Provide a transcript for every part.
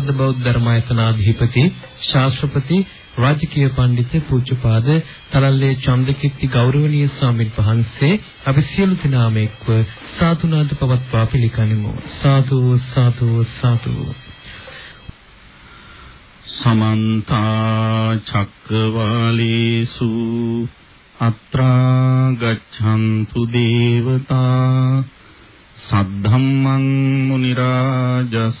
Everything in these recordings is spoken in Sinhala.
කොළඹ හත නාරද බෞද්ධ ධර්මායතනාධිපති ශාස්ත්‍රපති රාජකීය පඬිතු පූජ්‍යපාද තරල්ලේ චන්දකිත්ති ගෞරවනීය ස්වාමීන් වහන්සේ අපි සියලු දෙනාම එක්ව සාතුනාද පවත්වා පිළිගනිමු. සාදු සාදු සාදු සමන්ත චක්කවාලේසු අත්‍රා ගච්ඡන්තු දේවතා සද්ධම්මං මුනි රාජස්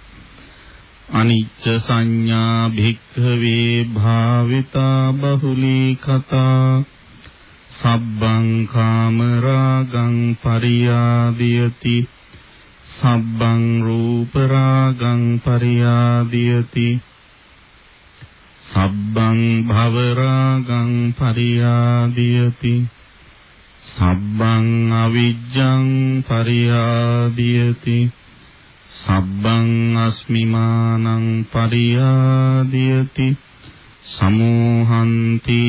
අනිච්ච සංඥා භික්ඛවේ භාවිතා බහුලී කතා සබ්බං කාම රාගං පරියාදියති සබ්බං රූප රාගං පරියාදියති සබ්බං භව රාගං පරියාදියති සබ්බං අවිජ්ජං පරියාදියති සබ්බං අස්මිමානං පරියාදියති සමෝහන්ති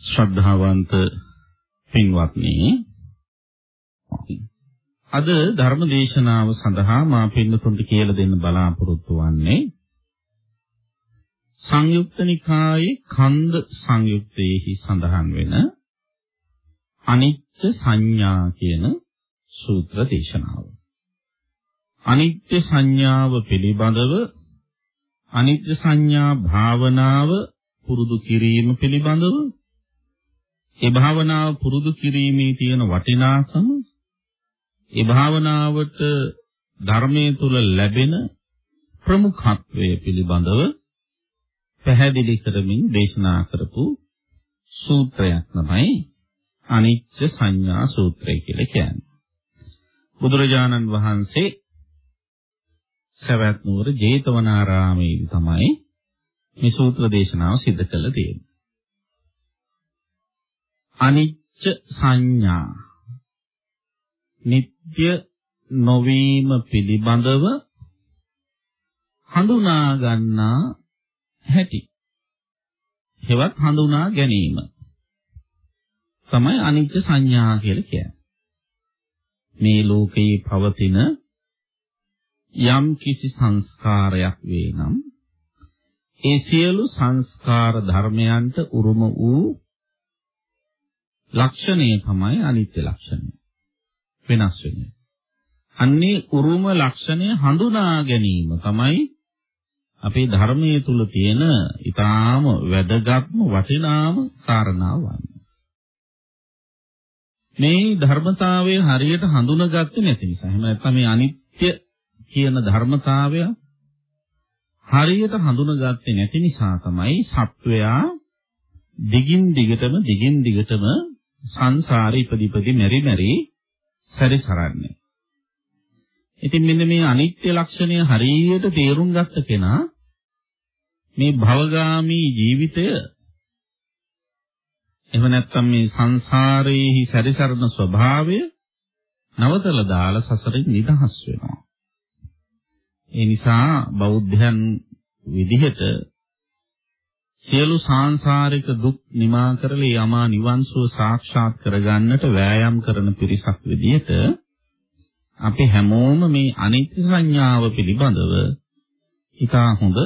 ශ්‍රද්ධාවන්ත පින්වත්නි අද ධර්ම දේශනාව සඳහා මා පින්නතුන්ට කියලා දෙන්න බලාපොරොත්තු වෙන්නේ සංයුක්ත නිකායේ කන්ද සංයුත්තේහි සඳහන් වෙන අනිත්‍ය සංඥා කියන සූත්‍ර දේශනාව. අනිත්‍ය සංඥාව පිළිබඳව අනිත්‍ය සංඥා භාවනාව පුරුදු කිරීම පිළිබඳව ඒ භාවනාව පුරුදු කිරීමේ තියෙන වටිනාකම ඒ භාවනාවට ධර්මයේ තුල ලැබෙන ප්‍රමුඛත්වය පිළිබඳව පැහැදිලි කරමින් දේශනා කරපු සූත්‍රයක් තමයි අනිච්ච සංඥා සූත්‍රය කියලා කියන්නේ. බුදුරජාණන් වහන්සේ සවැත් නුවර ජේතවනාරාමයේ තමයි මේ සූත්‍ර දේශනාව සිදු කළ තියෙන්නේ. අනිච්ච සංඥා නিত্য නොවීම පිළිබඳව හඳුනා ගන්නා හැටි. හෙවත් හඳුනා ගැනීම. තමයි අනිත්‍ය සංඥා කියලා කියන්නේ. මේ ලෝකේ පවතින යම් කිසි සංස්කාරයක් වේ නම් ඒ සියලු සංස්කාර ධර්මයන්ට උරුම වූ ලක්ෂණය තමයි අනිත්‍ය ලක්ෂණය. වෙනස් වෙන්නේ. අන්නේ උරුම ලක්ෂණය හඳුනා ගැනීම තමයි අපේ ධර්මයේ තුල තියෙන ඊටාම වැදගත්ම වටිනාම කාරණාව මේ ධර්මතාවය හරියට හඳුනාගත්තේ නැති නිසා එහෙම නැත්නම් මේ අනිත්‍ය කියන ධර්මතාවය හරියට හඳුනාගත්තේ නැති නිසා තමයි සත්වයා දිගින් දිගටම දිගින් දිගටම සංසාරේ ඉපදිපදි මෙරි මෙරි සැරිසරන්නේ. ඉතින් මෙන්න මේ අනිත්‍ය ලක්ෂණය හරියට තේරුම් ගත්ත කෙනා මේ භවගාමී ජීවිතය එහෙම නැත්නම් මේ සංසාරයේහි සැරිසරන ස්වභාවය නවතලා දාලා සසරින් නිදහස් වෙනවා. ඒ නිසා බෞද්ධයන් විදිහට සියලු සාංශාරික දුක් නිමා කරලා යමා නිවන් සුව සාක්ෂාත් කරගන්නට වෑයම් කරන පිරිසක් විදිහට අපි හැමෝම මේ අනිත්‍ය සංඥාව පිළිබඳව ඉතා හොඳ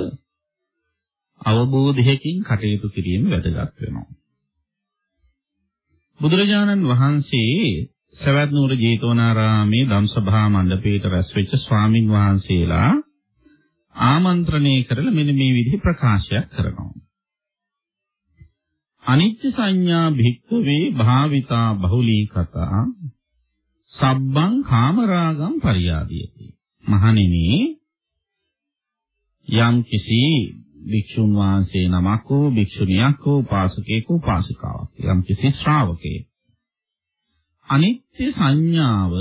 අවබෝධයකින් කටයුතු කිරීම වැදගත් වෙනවා. බුදුරජාණන් වහන්සේ සවැත් නුවර ජේතවනාරාමේ ධම්සභා මණ්ඩපයේට රැස් වෙච්ච ස්වාමින් වහන්සේලා ආමන්ත්‍රණය කරලා මෙන්න මේ විදිහ ප්‍රකාශයක් කරනවා. අනිත්‍ය සංඥා භික්ඛවේ භාවිතා බහුලී කතා සබ්බං කාමරාගම් පරියාදියති. මහණෙනි යම් කිසි භික්ෂුන් වහන්සේ නමක් හෝ භික්ෂුණියක් හෝ උපාසකයෙකු උපාසිකාවක් යම් කිසි ශ්‍රාවකයෙක්. අනිත්‍ය සංඥාව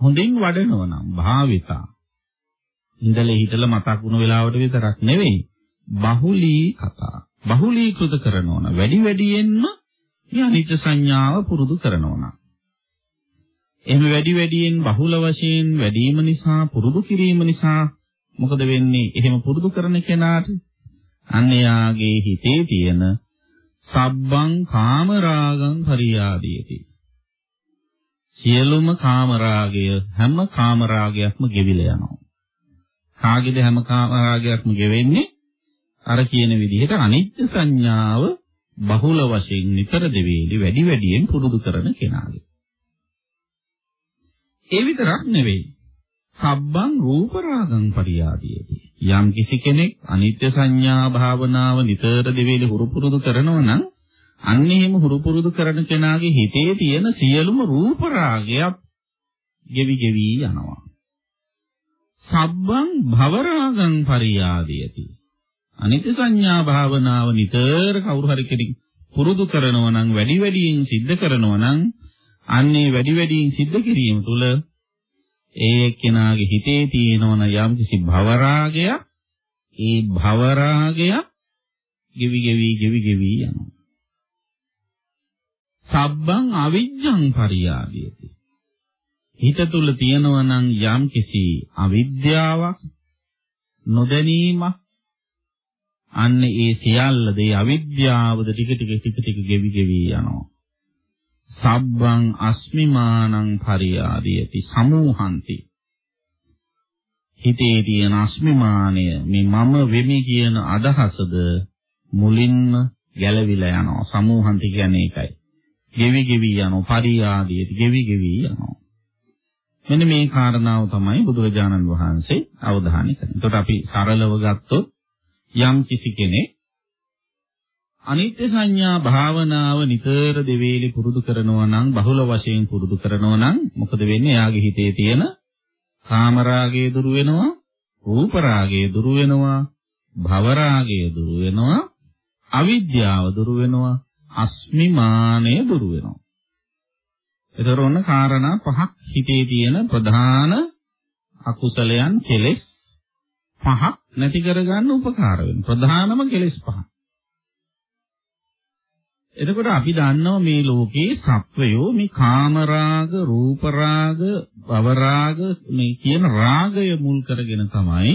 හොඳින් වඩනවා නම් භාවිතා. ඉඳලා හිටලා මතක් වුණ වෙලාවට විතරක් නෙවෙයි බහුලී කතා. බහුලීකృత කරනවා නම් වැඩි වැඩියෙන්ම මේ අනිත්‍ය සංඥාව පුරුදු කරනවා නම්. එහෙම වැඩි වැඩියෙන් බහුල වශයෙන් වැඩිම නිසා පුරුදු කිරීම නිසා මොකද වෙන්නේ? එහෙම පුරුදු කරන කෙනාට අන්‍යයාගේ හිතේ තියෙන සබ්බං කාමරාගං පරියාදීති. සියලුම කාමරාගය හැම කාමරාගයක්ම ගෙවිලා යනවා. කාගේද හැම කාමරාගයක්ම ගෙවෙන්නේ? අර කියන විදිහට අනිත්‍ය සංඥාව බහුල වශයෙන් නිතර දෙවේලි වැඩි වැඩියෙන් පුරුදු කරන කෙනාගේ. ඒ විතරක් නෙවෙයි. සබ්බං රූප රාගං පරියාදීති. යම් කිසි කෙනෙක් අනිත්‍ය සංඥා භාවනාව නිතර දෙවේලි හුරු පුරුදු කරනවා නම් අන්න එහෙම හුරු පුරුදු කරන කෙනාගේ හිතේ තියෙන සියලුම රූප රාගයක් ගෙවි ගෙවි යනවා. සබ්බං භව රාගං පරියාදීති. අනිත්‍ය සංඥා භාවනාව නිතර කවුරු හරි කෙනෙක් පුරුදු කරනවා නම් වැඩි වැඩියෙන් සිද්ධ කරනවා නම් අන්නේ වැඩි වැඩියෙන් සිද්ධ කිරීම තුළ ඒ එක්කෙනාගේ හිතේ තියෙනවන යම්කිසි භවරාගය ඒ භවරාගය ගෙවි ගෙවි ගෙවි ගෙවි යනවා. සබ්බං අවිජ්ජං පරියාදීති. හිත තුල තියෙනවනම් යම්කිසි අවිද්‍යාවක් නොදැනීමක් අන්න ඒ සියල්ලද ඒ අවිද්‍යාවද ටික ටික ටික ටික ගෙවි ගෙවි යනවා. සබ්බං අස්මිමානං පරියාදීති සමූහන්ති. හිතේ තියෙන අස්මිමානය මේ මම වෙමි කියන අදහසද මුලින්ම ගැලවිලා යනවා. සමූහන්ති කියන්නේ ඒකයි. ගෙවි ගෙවි යනවා පරියාදීති ගෙවි ගෙවි යනවා. මෙන්න මේ කාරණාව තමයි බුදුරජාණන් වහන්සේ අවධානය කරන්නේ. එතකොට අපි සරලව ගත්තොත් යම් කිසි කෙනෙක් අනිත්‍ය සංඥා භාවනාව නිතර දෙවේලි පුරුදු කරනවා නම් බහුල වශයෙන් පුරුදු කරනවා නම් මොකද වෙන්නේ? එයාගේ හිතේ තියෙන කාම රාගය දුරු වෙනවා, රූප රාගය දුරු වෙනවා, භව රාගය දුරු වෙනවා, අවිද්‍යාව දුරු වෙනවා, අස්මිමානය දුරු වෙනවා. ඒතර ඔන්න කාරණා පහක් හිතේ තියෙන ප්‍රධාන අකුසලයන් කෙලෙස් පහක් නැති කරගන්න උපකාර වෙනවා. ප්‍රධානම කෙලෙස් පහ. එතකොට අපි දන්නවා මේ ලෝකේ සත්වයෝ මේ කාමරාග, රූපරාග, භවරාග මේ කියන රාගය මුල් කරගෙන තමයි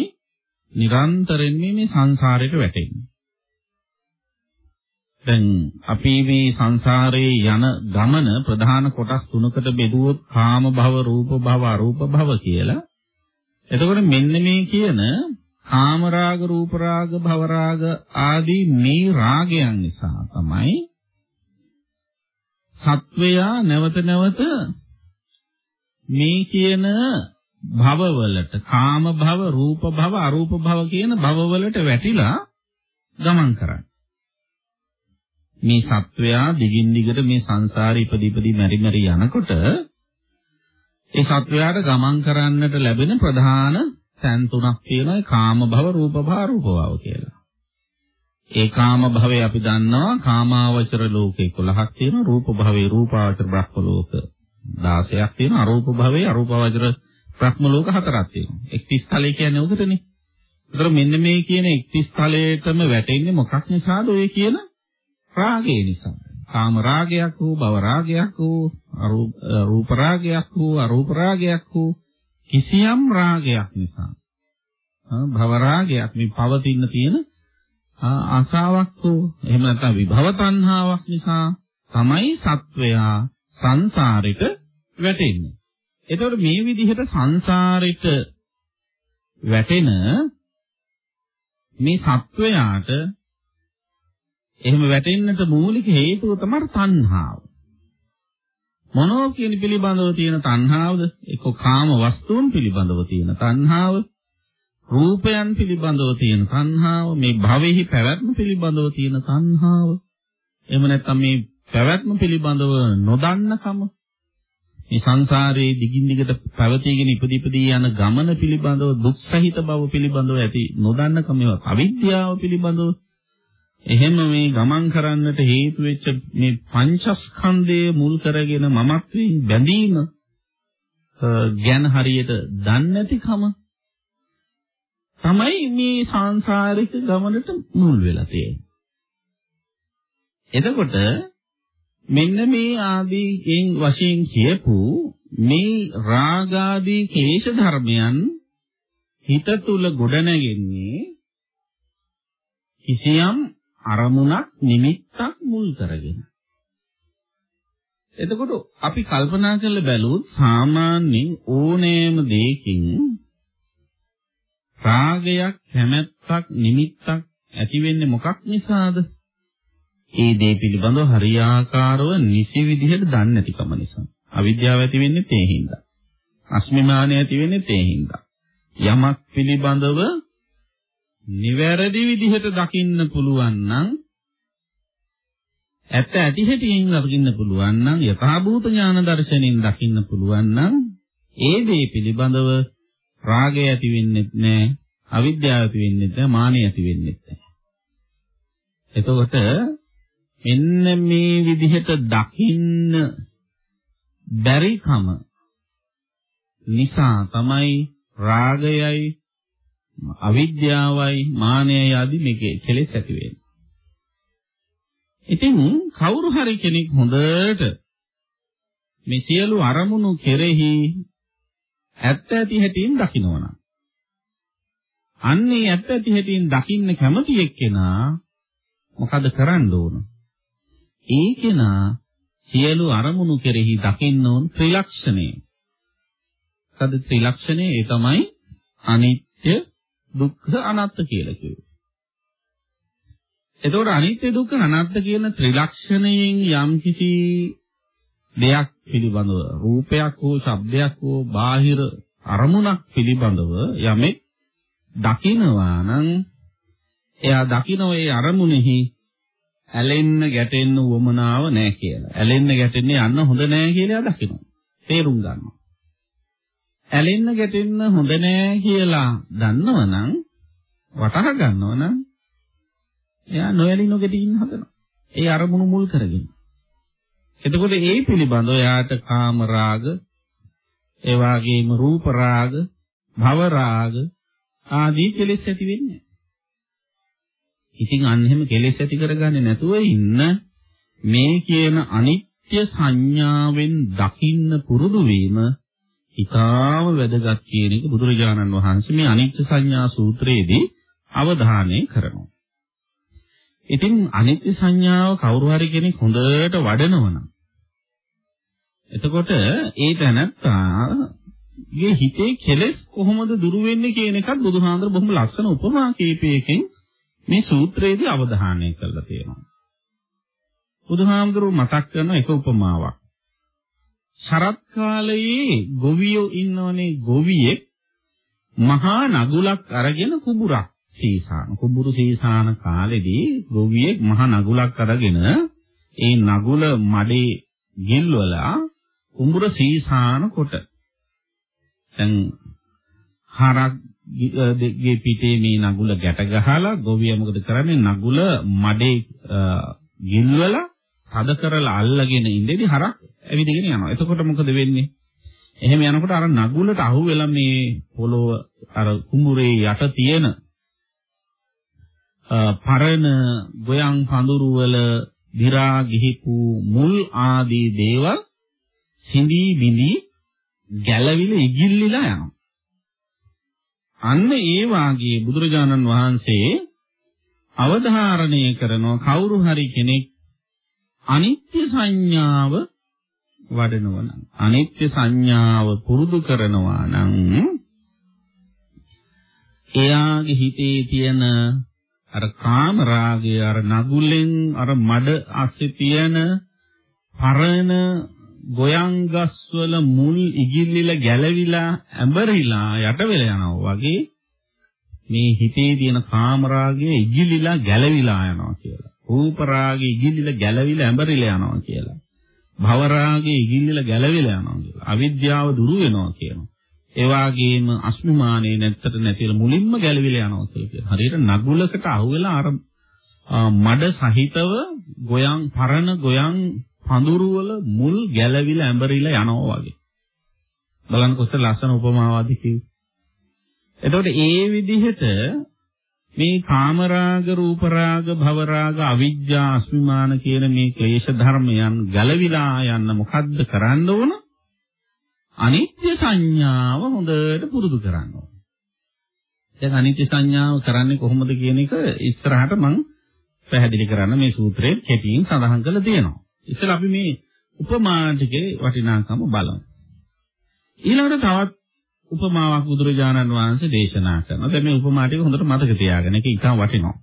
නිරන්තරයෙන් මේ සංසාරයට වැටෙන්නේ. දැන් අපි මේ සංසාරේ යන ගමන ප්‍රධාන කොටස් තුනකට බෙදුවොත් කාම භව, රූප භව, අරූප භව කියලා. එතකොට මෙන්න මේ කියන කාම රාග, රූප රාග, භව රාග ආදී මේ රාගයන් නිසා තමයි සත්වයා නැවත නැවත මේ කියන භවවලට කාම භව, රූප භව, අරූප භව කියන භවවලට වැටිලා ගමන් කරන්නේ. මේ සත්වයා දිගින් දිගට මේ සංසාරේ ඉපදි ඉපදි මෙරි මෙරි යනකොට ඒ සත්වයාට ගමන් කරන්නට ලැබෙන ප්‍රධාන තැන් තුනක් තියෙනවා කාම භව, රූප භව, අරූප භව කියලා. ඒ කාම භවයේ අපි දන්නවා. කාමාවචර ලෝක 11ක් තියෙනවා. රූප භවයේ රූපාවචර බ්‍රහ්ම ලෝක 16ක් තියෙනවා. අරූප භවයේ අරූපාවචර බ්‍රහ්ම ලෝක 4ක් තියෙනවා. 31 තලය කියන්නේ උදටනේ ඒතර මෙන්න මේ කියන 31 තලයටම වැටෙන්නේ මොකක් නිසාද ඔය කියන රාගය නිසා. කාම රාගයක් හෝ භව රාගයක් හෝ රූප රාගයක් හෝ අරූප රාගයක් හෝ කිසියම් රාගයක් නිසා භව රාගයක් මේ පවතින තියෙන ආසාවක් හෝ එහෙම නැත්නම් විභව තණ්හාවක් නිසා තමයි සත්වයා සංසාරෙට වැටෙන්නේ. එතකොට මේ විදිහට සංසාරෙට වැටෙන මේ සත්වයාට එහෙම වැටෙන්නට මූලික හේතුව තමයි තණ්හාව. මොනෝ කියන පිළිබඳව තියෙන තණ්හාවද? එක්ක කාම වස්තුන් පිළිබඳව තියෙන තණ්හාව, රූපයන් පිළිබඳව තියෙන තණ්හාව, මේ භවෙහි පැවැත්ම පිළිබඳව තියෙන තණ්හාව. එහෙම නැත්නම් මේ පැවැත්ම පිළිබඳව නොදන්නකම මේ සංසාරයේ දිගින් දිගට පැවතීගෙන ඉපදීපදී යන ගමන පිළිබඳව දුක් සහිත බව පිළිබඳව ඇති නොදන්නකම ඒවා අවිද්‍යාව පිළිබඳව එහෙම මේ ගමන් කරන්නට හේතු වෙච්ච මේ පංචස්කන්ධය මුල් කරගෙන මමත්වයෙන් බැඳීම ගැන හරියට දන්නේ නැතිකම තමයි මේ සංසාරික ගමනට මුල් වෙලා තියෙන්නේ. එතකොට මෙන්න මේ ආදීයෙන් වශයෙන් කියපු මේ රාගාදී කේශ ධර්මයන් හිත තුල ගොඩනැගෙන්නේ කිසියම් අරමුණක් නිමිත්තක් මුල් කරගෙන. එතකොට අපි කල්පනා කරලා බැලුවොත් සාමාන්‍යයෙන් ඕනෑම දෙයකින් රාගයක් කැමැත්තක් නිමිත්තක් ඇති වෙන්නේ මොකක් නිසාද? ඒ දේ පිළිබඳව හරියාකාරව නිසි විදිහට දන්නේ නැතිකම නිසා. අවිද්‍යාව ඇති වෙන්නේ තේ හින්දා. අස්මිමානය ඇති වෙන්නේ තේ හින්දා. යමක් පිළිබඳව නිවැරදි විදිහට දකින්න පුළුවන් නම් ඇත්ත ඇති හැටියෙන් දකින්න පුළුවන් නම් යථාභූත ඥාන දර්ශනෙන් දකින්න පුළුවන් නම් ඒ දේ පිළිබඳව රාගය ඇති වෙන්නේ නැහැ අවිද්‍යාව ඇති වෙන්නේ නැහැ මානය ඇති වෙන්නේ නැහැ එතකොට මෙන්න මේ විදිහට දකින්න බැරිකම නිසා තමයි රාගයයි අවිද්‍යාවයි මානයයි ආදී මේකේ කෙලෙස් ඇති වෙන්නේ. ඉතින් කවුරු හරි කෙනෙක් හොඳට මේ සියලු අරමුණු කෙරෙහි ඇත්ත ඇති හැටියෙන් දකිනවනම් අන්නේ ඇත්ත ඇති හැටියෙන් දකින්න කැමති එක්කෙනා මොකද කරන්න ඕන? ඒ කෙනා සියලු අරමුණු කෙරෙහි දකින්න ඕන ත්‍රිලක්ෂණය. මොකද ත්‍රිලක්ෂණය ඒ තමයි අනිත්‍ය දුක්ඛ අනාත්ත කියලා කිව්වේ. එතකොට අනිත්‍ය දුක්ඛ අනාත්ත කියන ත්‍රිලක්ෂණයෙන් යම්කිසි දෙයක් පිළිබඳව රූපයක් හෝ ශබ්දයක් හෝ බාහිර අරමුණක් පිළිබඳව යමෙක් දකිනවා නම් එයා දකින ඒ අරමුණෙහි ඇලෙන්න ගැටෙන්න උවමනාව නැහැ කියලා. ඇලෙන්න ගැටෙන්න යන්න හොඳ නැහැ කියලා දකිනවා. තේරුම් ගන්නවා. ඇලෙන්න ගැටෙන්න හොඳ නෑ කියලා දන්නවනම් වටහා ගන්නවනම් එයා නොඇලි නොගැටි ඉන්න හදනවා. ඒ අරමුණු මුල් කරගෙන. එතකොට ඒ පිළිබඳව එයාට කාම රාග, ඒ වගේම රූප රාග, භව රාග ආදී කෙලෙස් ඇති වෙන්නේ. ඉතින් අන්න එහෙම කෙලෙස් ඇති කරගන්නේ නැතුව ඉන්න මේ කියන අනිත්‍ය සංඥාවෙන් දකින්න පුරුදු වීම ඊටාම වැදගත් කියන එක බුදුරජාණන් වහන්සේ මේ අනිත්‍ය සංඥා සූත්‍රයේදී අවධානය කරනවා. ඉතින් අනිත්‍ය සංඥාව කවුරු හරි කෙනෙක් හොඳට වඩනවනම් එතකොට ඒ තැනත්තාගේ හිතේ කෙලෙස් කොහොමද දුරු වෙන්නේ කියන එකත් බුදුහාඳුර බොහොම ලස්සන උපමා කීපයකින් මේ සූත්‍රයේදී අවධානය කරලා තියෙනවා. බුදුහාමුදුරුවෝ මතක් කරන එක උපමාවක්. ශරත් කාලයේ ගොවියෝ ඉන්නවනේ ගොවියෙක් මහා නගුලක් අරගෙන කුඹුරක් සීසාන කුඹුරු සීසාන කාලෙදී ගොවියෙක් මහා නගුලක් අරගෙන ඒ නගුල මඩේ ගිල්වලා කුඹුර සීසාන කොට දැන් හරක් දෙගේ පිටේ මේ නගුල ගැට ගහලා ගොවියා මොකද කරන්නේ නගුල මඩේ ගිල්වලා තද කරලා අල්ලගෙන ඉඳෙදි හරක් ඇවිදගෙන යනවා. එතකොට මොකද වෙන්නේ? එහෙම යනකොට අර නගුලට අහු වෙලා මේ පොළොව අර කුඹුරේ යට තියෙන පරණ ගොයන් පඳුරු වල දි รา ගිහිපු මුල් ආදී දේවල් සිඳී බිඳී ගැලවිල ඉගිල්ලිලා යනවා. අන්න ඒ වාගේ බුදුරජාණන් වහන්සේ අවධාරණය කරන කවුරු හරි කෙනෙක් අනිත්‍ය සංඥාව වඩනවා නම් අනිත්‍ය සංඥාව පුරුදු කරනවා නම් එයාගේ හිතේ තියෙන අර කාම රාගය අර නගුලෙන් අර මඩ අස්සේ තියෙන පරණ ගොයන් ගස්වල මුල් ඉගිල්ලිලා ගැලවිලා ඇඹරිලා යට වෙලා යනවා වගේ මේ හිතේ තියෙන කාමරාගය ඉගිලිලා ගැලවිලා යනවා කියලා. රූප රාගය ඉගිලිලා ගැලවිලා ඇඹරිලා යනවා කියලා. භව රාගය ඉගිලිලා ගැලවිලා යනවා කියලා. අවිද්‍යාව දුරු වෙනවා කියනවා. ඒ වගේම අස්මිමානේ නැත්තට නැතිලා මුලින්ම ගැලවිලා යනවා කියලා. හරියට නගුලකට අහුවෙලා අර මඩ සහිතව ගොයන් පරණ ගොයන් පඳුරු වල මුල් ගැලවිලා ඇඹරිලා යනවා වගේ. බලන්න කොච්චර ලස්සන උපමාවක්ද කිව්වේ. එතකොට ඒ විදිහට මේ කාමරාග රූපරාග භවරාග අවිජ්ජා අස්මිමාන කියන මේ ක්ලේශ ධර්මයන් ගලවිලා යන්න මොකද්ද කරන්න ඕන? අනිත්‍ය සංඥාව හොඳට පුරුදු කරන්න ඕන. දැන් අනිත්‍ය සංඥාව කරන්නේ කොහොමද කියන එක ඉස්සරහට මම පැහැදිලි කරන්න මේ සූත්‍රයේ කෙටියෙන් සඳහන් කරලා තියෙනවා. ඉතින් අපි මේ උපමා ටිකේ වටිනාකම බලමු. ඊළඟට තවත් උපමාවක් බුදුරජාණන් වහන්සේ දේශනා කරනවා. දැන් මේ උපමා ටික හොඳට මතක තියාගන්න. ඒක ඉතාම වටිනවා.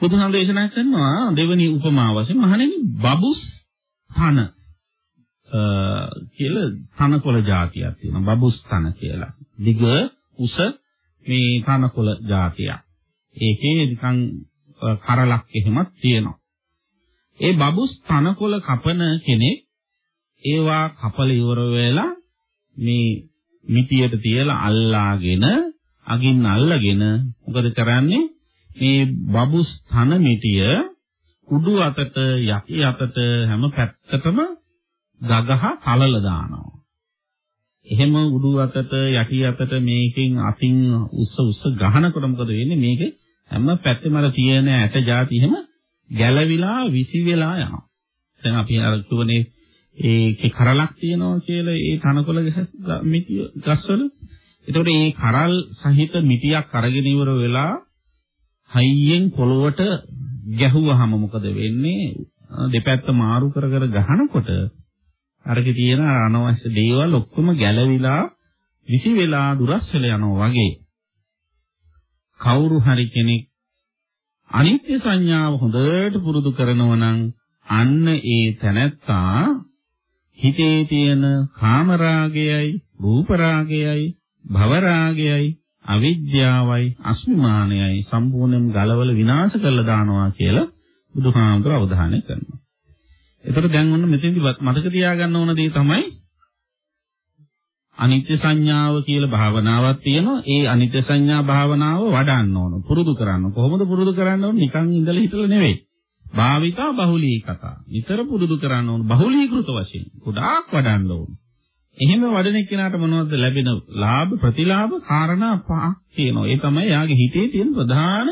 බුදුහාම දේශනා කරනවා දෙවෙනි උපමාව වශයෙන් මහණෙනි බබුස් තන කියලා තනකොළ జాතියක් තියෙනවා. බබුස් තන කියලා. දිග උස මේ තනකොළ జాතියක්. ඒකේ නිකන් කරලක් එහෙමත් තියෙනවා. ඒ බබුස් තනකොළ කපන කෙනෙක් ඒවා කපල ඉවර වෙලා මේ මිටියට තියලා අල්ලාගෙන අගින් අල්ලගෙන මොකද කරන්නේ මේ බබුස් තන මිටිය උඩු අතට යටි අතට හැම පැත්තටම ගගහ කලල දානවා. එහෙම උඩු අතට යටි අතට මේකෙන් අතින් උස්ස උස්ස ගහනකොට මොකද වෙන්නේ මේකේ හැම පැත්තෙම අර තියෙන ඇට જાති එහෙම ගැලවිලා විසි වෙලා යනවා. දැන් අපි අර කියවනේ ඒකේ කරලක් තියෙනවා කියලා ඒ තනකොළ මිටි ගස්වල. ඒතකොට මේ කරල් සහිත මිටියක් අරගෙන ඉවර වෙලා හයියෙන් පොළොවට ගැහුවාම මොකද වෙන්නේ? දෙපැත්ත මාරු කර කර ගහනකොට අරකේ තියෙන අනවශ්‍ය දේවල් ඔක්කොම ගැලවිලා විසි වෙලා දුරස් වෙලා යනවා වගේ. කවුරු හරි කෙනෙක් අනිත්‍ය සංඥාව හොඳට පුරුදු කරනවා නම් අන්න ඒ තැනැත්තා හිතේ තියෙන කාමරාගයයි රූපරාගයයි භවරාගයයි අවිද්‍යාවයි අස්මිමානයයි සම්පූර්ණයෙන් ගලවල විනාශ කරලා දානවා කියලා බුදුහාමුදුර අවධානය කරනවා. ඒතර දැන් ඔන්න මෙතෙන්දි මතක තියාගන්න ඕන දේ තමයි අනිත්‍ය සංඥාව කියලා භාවනාවක් තියෙනවා. ඒ අනිත්‍ය සංඥා භාවනාව වඩන්න ඕන. පුරුදු කරන්න. කොහොමද පුරුදු කරන්න ඕන? නිකන් ඉඳලා හිටලා නෙවෙයි. භාවිතා බහුලීකතා. නිතර පුරුදු කරන්න ඕන. බහුලීකృత වශයෙන්. ගොඩාක් වඩන්න ඕන. එහෙම වඩන එක්කෙනාට මොනවද ලැබෙන ලාභ ප්‍රතිලාභ කාරණා පහක් තියෙනවා. ඒ තමයි යාගේ හිතේ තියෙන ප්‍රධාන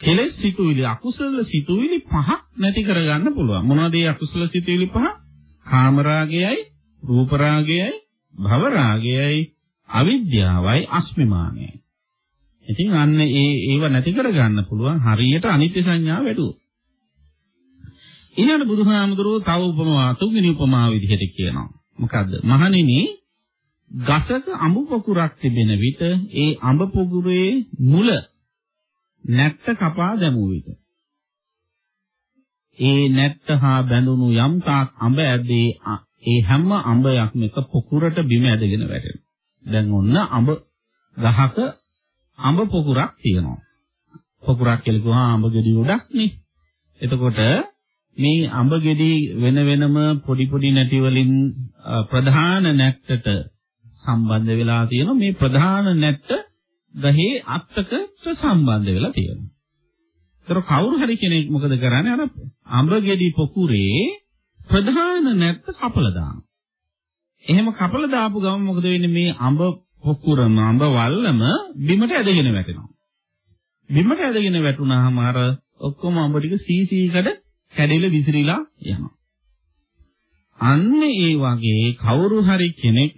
කෙලෙස් සිතුවිලි අකුසල සිතුවිලි පහක් නැති කරගන්න පුළුවන්. මොනවද මේ අකුසල සිතුවිලි පහ? කාමරාගයයි, රූපරාගයයි, භව රාගයයි අවිද්‍යාවයි අස්මිමානයයි. ඉතින් අන්න ඒ ඒව නැති කරගන්න පුළුවන් හරියට අනිත්‍ය සංඥාව වැඩුවොත්. ඊළඟ බුදුහාමුදුරුවෝ තව උපමා තුන්වෙනි උපමාව විදිහට කියනවා. මොකද්ද? මහණෙනි ගසක අඹ පොකුරක් තිබෙන විට ඒ අඹ පොකුරේ මුල නැට්ට කපා දැමුව විට ඒ නැට්ට හා බැඳුණු යම් තාක් අඹ ඇද්දී ඒ හැම අඹයක්ම එක පොකුරට බිම ඇදගෙන වැටෙනවා. දැන් ඔන්න අඹ ගහක අඹ පොකුරක් තියෙනවා. පොකුරක් කියලා කිව්වහම අඹ ගෙඩි උඩක් නේ. එතකොට මේ අඹ ගෙඩි වෙන වෙනම පොඩි පොඩි නැටි වලින් ප්‍රධාන නැට්ටට සම්බන්ධ වෙලා තියෙනවා. මේ ප්‍රධාන නැට්ට ගහේ අත්තකට සම්බන්ධ වෙලා තියෙනවා. ඒතර කවුරු හරි කෙනෙක් මොකද කරන්නේ? අර අඹ ගෙඩි පොකුරේ ප්‍රධාන නැත්ත කපලා දානවා. එහෙම කපලා දාපු ගමන් මොකද වෙන්නේ මේ අඹ පොකුරම අඹ වල්ලම බිමට ඇදගෙන වැටෙනවා. බිමට ඇදගෙන වැටුනහම අර ඔක්කොම අඹ ටික සීසීකඩ කැඩිලා විසිරීලා යනවා. අන්න ඒ වගේ කවුරු හරි කෙනෙක්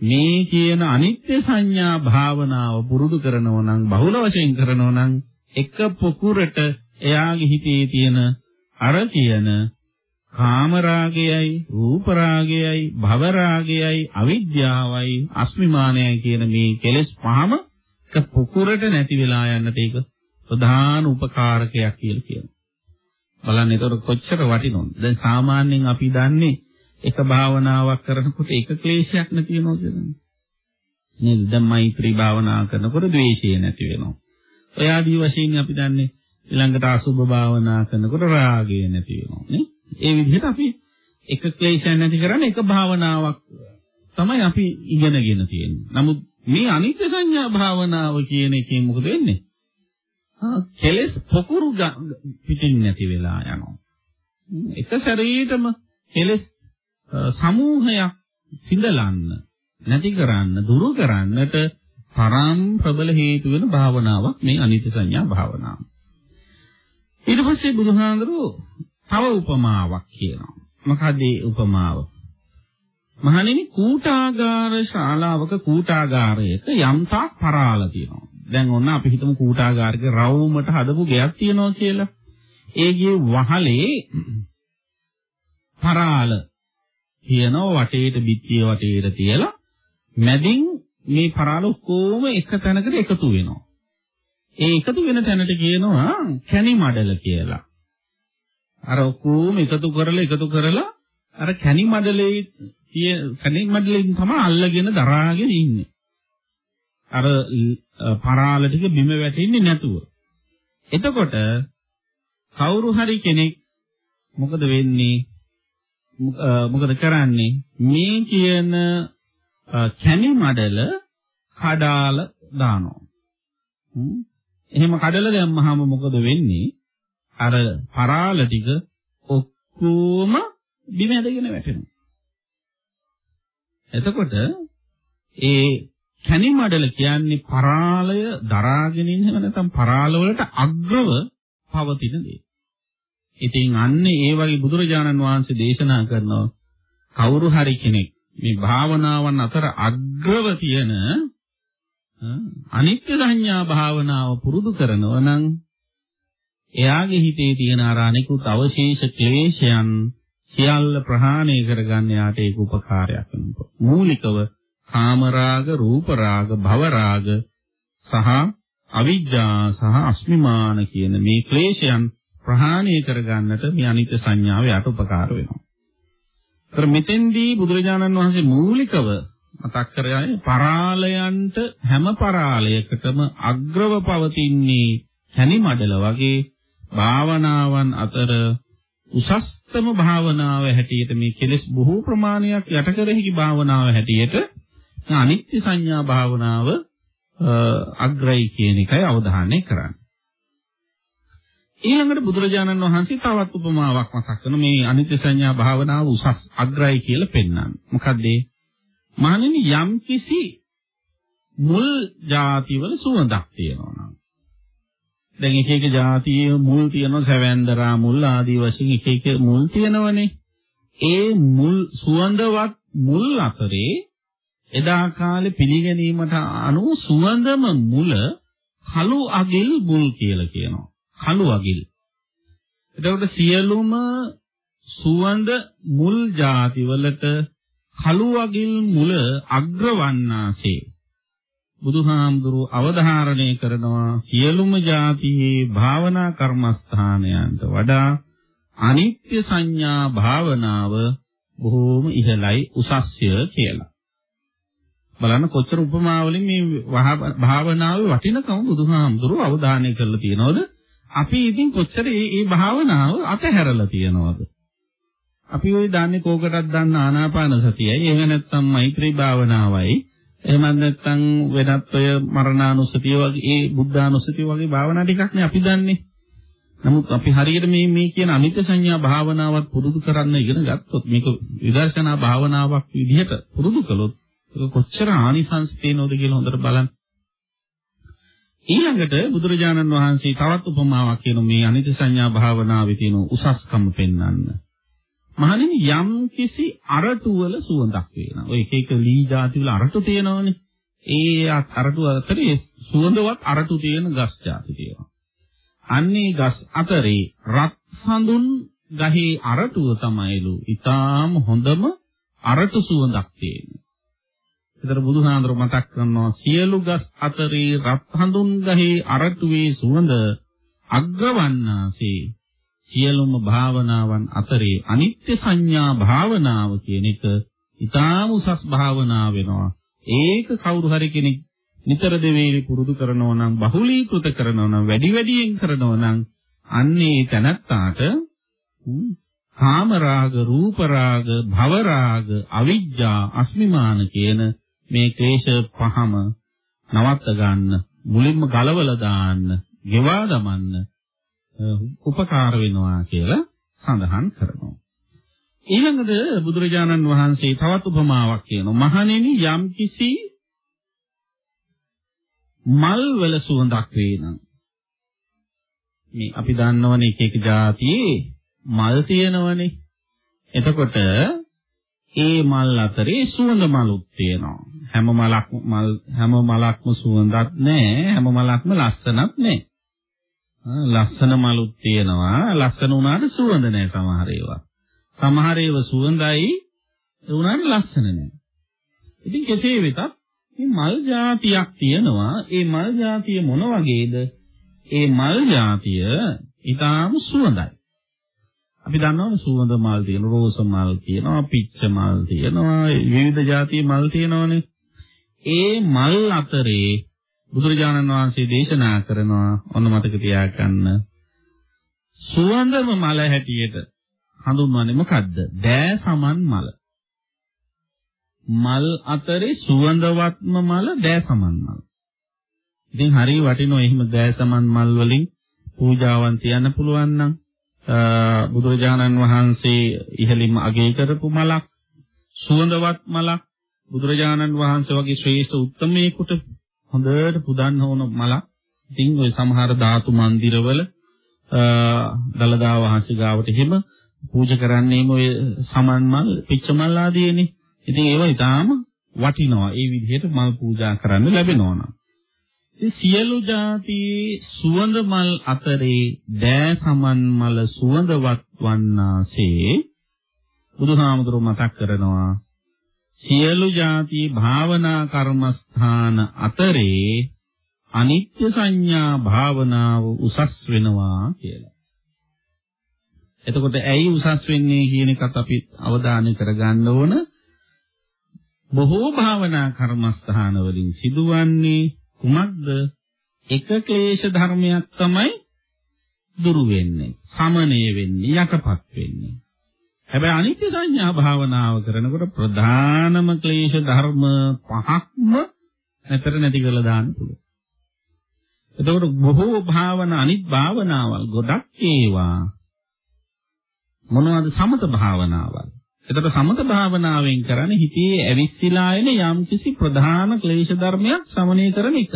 මේ කියන අනිත්‍ය සංඥා භාවනාව පුරුදු කරනවා නම් බහුල වශයෙන් කරනවා නම් එක පොකුරට එයාගේ හිතේ තියෙන අර කියන කාමරාගයයි රූපරාගයයි භවරාගයයි අවිද්‍යාවයි අස්මිමානයයි කියන මේ කෙලෙස් පහම එක පුකුරට නැති වෙලා යන්නට ඒක ප්‍රධාන උපකාරකයක් කියලා කියනවා. බලන්න ඒතකොට කොච්චර වටිනවද? දැන් සාමාන්‍යයෙන් අපි දන්නේ එක භාවනාවක් කරනකොට එක ක්ලේශයක් නැති වෙනවා කියලා. නේද? දැන් මෛත්‍රී භාවනා කරනකොට ද්වේෂය නැති වෙනවා. ඔය ආදී වශයෙන් අපි දන්නේ ඊළඟට අසුභ භාවනා කරනකොට රාගය නැති වෙනවා නේ. ඒ විදිහට අපි එක ක්ලේශයක් නැති කරන්නේ එක භාවනාවක් තමයි අපි ඉගෙනගෙන තියෙන්නේ. නමුත් මේ අනිත්‍ය සංඥා භාවනාව කියන එකෙන් මොකද වෙන්නේ? කෙලස් පොකුරු පිටින් නැති වෙලා යනවා. එක සැරේටම කෙලස් සමූහයක් සිඳලන්න නැති කරන්න දුරු කරන්නට තරම් ප්‍රබල හේතු වෙන භාවනාවක් මේ අනිත්‍ය සංඥා භාවනාව. ඊට පස්සේ බුදුහාඳුරෝ තව උපමාවක් කියනවා. මොකද ඒ උපමාව? මහණෙනි කූටාගාර ශාලාවක කූටාගාරයක යම්තාක් පරාල තියෙනවා. දැන් ඔන්න අපි හිතමු කූටාගාරක රවුමට හදපු ගෙයක් තියෙනවා කියලා. ඒ ගේ වහලේ පරාල තියෙනවා වටේට බිත්තිය වටේට තියලා මැදින් මේ පරාල ඔක්කොම එක තැනකට එකතු වෙනවා. ඒ එකතු වෙන තැනට කියනවා කැණි මඩල කියලා. අර ඔක්කොම එකතු කරලා එකතු කරලා අර කැණි මඩලේ කැණි මඩලෙන් තමයි අල්ලගෙන දරාගෙන ඉන්නේ. අර පරාල ටික බිම වැටෙන්නේ නැතුව. එතකොට කවුරු හරි කෙනෙක් මොකද වෙන්නේ? මොකද කරන්නේ? මේ කියන කැණි මඩල කඩාල දානවා. එහෙම කඩලා දැම්මහම මොකද වෙන්නේ? අර පරාල ටික ඔක්කොම බිම ඇදගෙන වැටෙනවා. එතකොට ඒ කැණි මඩල කියන්නේ පරාලය දරාගෙන ඉන්න නැත්නම් පරාල වලට අග්‍රව පවතින දේ. ඉතින් අන්න ඒ වගේ බුදුරජාණන් වහන්සේ දේශනා කරනවා කවුරු හරි කෙනෙක් මේ භාවනාවන් අතර අග්‍රව තියෙන අනිත්‍ය සංඥා භාවනාව පුරුදු කරනවා නම් එයාගේ හිතේ තියෙන අර අනිකුත් අවශේෂ ක්ලේශයන් සියල්ල ප්‍රහාණය කරගන්න යාට ඒක උපකාරයක් වෙනවා. මූලිකව කාමරාග, රූපරාග, භවරාග සහ අවිජ්ජා සහ අස්මිමාන කියන මේ ක්ලේශයන් ප්‍රහාණය කරගන්නට මේ අනිත්‍ය සංඥාව යට උපකාර වෙනවා. ඒතර මෙතෙන්දී බුදුරජාණන් වහන්සේ මූලිකව මතක් කරගන්නේ පරාලයන්ට හැම පරාලයකටම අග්‍රව පවතින්නේ හැනි මඩල වගේ භාවනාවන් අතර උසස්තම භාවනාව හැටියට මේ කෙලෙස් බොහෝ ප්‍රමාණයක් යට කර හැකි භාවනාව හැටියට අනිත්‍ය සංඥා භාවනාව අග්‍රයි කියන එකයි අවධානය කරන්නේ. ඊළඟට බුදුරජාණන් වහන්සේ තවත් උපමාවක් මතක් කරන මේ අනිත්‍ය සංඥා භාවනාව උසස් අග්‍රයි කියලා පෙන්වන්නේ. මොකද ඒ මහණෙනි යම්කිසි මුල් ಜಾතිවල සුවඳක් තියෙනවා නම්. දැන් එක එක ಜಾතියේ මුල් තියෙනවා සැවැන්දරා මුල් ආදී වශයෙන් එක එක මුල් තියෙනවනේ. ඒ මුල් සුවඳවත් මුල් අතරේ එදා කාලේ පිළිගැනීමට අනුව සුවඳම මුල කළු අගිල් මුල් කියලා කියනවා. කළු අගිල් එතකොට සියලුම සුවඳ මුල් ಜಾති වලට කළු අගිල් මුල අග්‍රවන්නාසේ බුදුහාමුදුරුව අවධාරණය කරනවා සියලුම જાතියේ භාවනා කර්මස්ථානයන්ට වඩා අනිත්‍ය සංඥා භාවනාව බොහෝම ඉහළයි උසස්ය කියලා. බලන්න කොච්චර උපමාවලින් මේ භාවනාවේ වටිනකම බුදුහාමුදුරුව අවධානය කරලා තියෙනවද? අපි ඉතින් කොච්චර මේ භාවනාව අතහැරලා තියෙනවද? අපි ওই දන්නේ කෝකටත් දන්න ආනාපාන සතියයි එහෙම නැත්නම් මෛත්‍රී භාවනාවයි එහෙම නැත්නම් වෙනත් ඔය මරණානුස්සතිය වගේ ඒ බුද්ධානුස්සතිය වගේ භාවනා ටිකක් නේ අපි දන්නේ. නමුත් අපි හරියට මේ මේ කියන අනිත්‍ය සංඥා භාවනාවත් පුරුදු කරන්න ඉගෙන ගත්තොත් මේක විදර්ශනා භාවනාවක් විදිහට පුරුදු කළොත් ඒක කොච්චර ආනිසංස තියෙනවද කියලා හොඳට බලන්න. ඊළඟට බුදුරජාණන් වහන්සේ තවත් උපමාවක් කියන මේ අනිත්‍ය සංඥා භාවනාවේ තියෙන උසස්කම පෙන්වන්න. මහණෙනි යම් කිසි අරටු වල සුවඳක් වෙනවා. ඔය එක එක ලී ಜಾති වල අරටු තියෙනවනේ. ඒ අරටු අතරේ සුවඳවත් අරටු තියෙන ගස් ಜಾති තියෙනවා. අන්නේ ගස් අතරේ රත් සඳුන් ගහේ අරටුව තමයිලු. ඊටාම හොඳම අරටු සුවඳක් තියෙන්නේ. ඒතර බුදුහාඳුර මතක් කරනවා සියලු ගස් අතරේ රත් හඳුන් ගහේ අරටුවේ සුවඳ අග්‍රවන්නාසේ සියලුම භාවනාවන් අතරේ අනිත්‍ය සංඥා භාවනාව කියන එක ඊටාම උසස් භාවනාව වෙනවා. ඒක කවුරු හරි කෙනෙක් නිතර දෙවේලි පුරුදු කරනවා නම් බහුලීකృత කරනවා නම් වැඩි වැඩියෙන් කරනවා නම් අන්නේ තැනත්තාට කාම රාග, රූප රාග, භව රාග, අවිජ්ජා, අස්මිමාන කියන මේ ක්ලේශ පහම නවත්ත ගන්න, මුලින්ම ගලවලා දාන්න, ගෙවා දමන්න උපකාර වෙනවා කියලා සඳහන් කරනවා. ඊළඟට බුදුරජාණන් වහන්සේ තවත් උපමාවක් කියනවා. මහණෙනි යම්කිසි මල් වල සුවඳක් වේනම් මේ අපි දන්නවනේ එක එක જાතියේ මල් තියෙනවනේ. එතකොට ඒ මල් අතරේ සුවඳ මලුත් තියෙනවා. හැම මලක් මල් හැම මලක්ම සුවඳක් නැහැ හැම මලක්ම ලස්සනක් නැහැ. ලස්සන මලුත් තියෙනවා ලස්සන උනාට සුවඳ නැහැ සමහර ඒවා. සමහර ඒවා සුවඳයි උනාට ලස්සන නැහැ. ඉතින් කෙසේ වෙතත් මේ මල් జాතියක් තියෙනවා. ඒ මල් జాතිය මොන වගේද? ඒ මල් జాතිය ඊටාම සුවඳයි. අපි දන්නවා සුවඳ මල් තියෙනවා, රෝස මල් තියෙනවා, පිච්ච මල් තියෙනවා, විවිධ జాතිය මල් තියෙනවානේ. ඒ මල් අතරේ බුදුරජාණන් වහන්සේ දේශනා කරනවා ඔන්න මතක තියාගන්න. සුවඳම මල හැටියට හඳුන්වන්නේ මොකද්ද? දෑ සමන් මල. මල් අතරේ සුවඳවත්ම මල දෑ සමන් මල. ඉතින් හරිය වටිනවා එහෙම දෑ සමන් මල් වලින් පූජාවන් තියන්න පුළුවන් නම් බුදුරජාණන් වහන්සේ ඉහළින්ම අගය කරපු මලක් සුවඳවත් මලක් බුදුරජාණන් වහන්සේ වගේ ශ්‍රේෂ්ඨ උත්තමයෙකුට හොඳට පුදන්න ඕන මලක්. ඉතින් ওই සමහර ධාතු මන්දිරවල දලදා වහන්සේ ගාවට එහෙම පූජා කරන්නේම ඔය සමන් මල්, පිච්ච මල් ආදීනේ. ඉතින් ඒවා ඊටාම වටිනවා. ඒ විදිහට මල් පූජා කරන්න ලැබෙනවා නම්. සියලු જાතියේ සුවඳ මල් අතරේ දෑ සමන් මල සුවඳවත් වන්නාසේ බුදුහාමුදුරුව මතක් කරනවා සියලු ಜಾති භාවනා කර්මස්ථාන අතරේ අනිත්‍ය සංඥා භාවනාව උසස් වෙනවා කියලා. එතකොට ඇයි උසස් වෙන්නේ කියන එකත් අපි අවධානය කරගන්න ඕන. බොහෝ භාවනා කර්මස්ථාන වලින් සිදුවන්නේ කුමක්ද? එක ක්ලේශ ධර්මයක් තමයි දුරු වෙන්නේ, සමනය වෙන්නේ, යටපත් වෙන්නේ. හැබැයි අනිත්‍ය සංඥා භාවනාව කරනකොට ප්‍රධානම ක්ලේශ ධර්ම පහක්ම නැතර නැති කරලා දාන්න පුළුවන්. එතකොට බොහෝ භාවනා අනිත් භාවනාවල් ගොඩක් ඒවා මොනවද සමත භාවනාවල්. එතකොට සමත භාවනාවෙන් කරන්නේ හිතේ ඇවිස්සීලා එන යම්කිසි ප්‍රධාන ක්ලේශ ධර්මයක් සමනය කරන එක.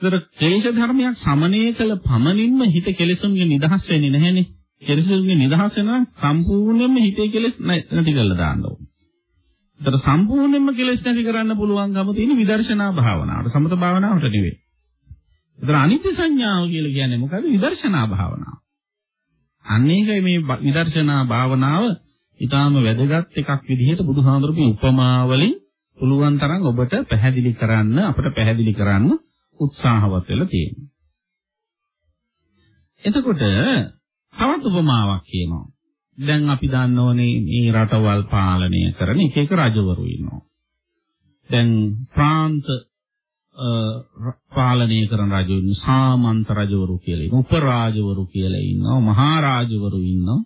එතකොට ක්ලේශ ධර්මයක් සමනය කළ පමණින්ම හිත කෙලෙසුන්ගෙන් නිදහස් වෙන්නේ නැහැනේ. කෙලෙසුන්ගෙන් නිදහස් වෙනවා සම්පූර්ණයෙන්ම හිතේ කෙලෙස් නැති කරලා දාන්න ඕනේ. එතකොට සම්පූර්ණයෙන්ම කෙලෙස් නැති කරන්න පුළුවන්කම තියෙන විදර්ශනා භාවනාවට සමත භාවනාවට නෙවෙයි. එතකොට අනිත්‍ය සංඥාව කියලා කියන්නේ මොකද? විදර්ශනා භාවනාව. අන්න ඒකයි මේ විදර්ශනා භාවනාව ඊටාම වැදගත් එකක් විදිහට බුදුහාමුදුරුවෝ උපමා වලින් පුළුවන් තරම් ඔබට පැහැදිලි කරන්න අපට පැහැදිලි කරන්න උත්සාහවත් වෙලා තියෙනවා. එතකොට තවත් උපමාවක් කියනවා. දැන් අපි දන්නෝනේ මේ රටවල් පාලනය කරන එක එක රජවරු ඉන්නවා. දැන් ප්‍රාන්ත පාලනය කරන රජුන් සාමන්ත රජවරු කියලා ඉන්නවා උපරාජවරු කියලා ඉන්නවා මහරජවරු ඉන්නවා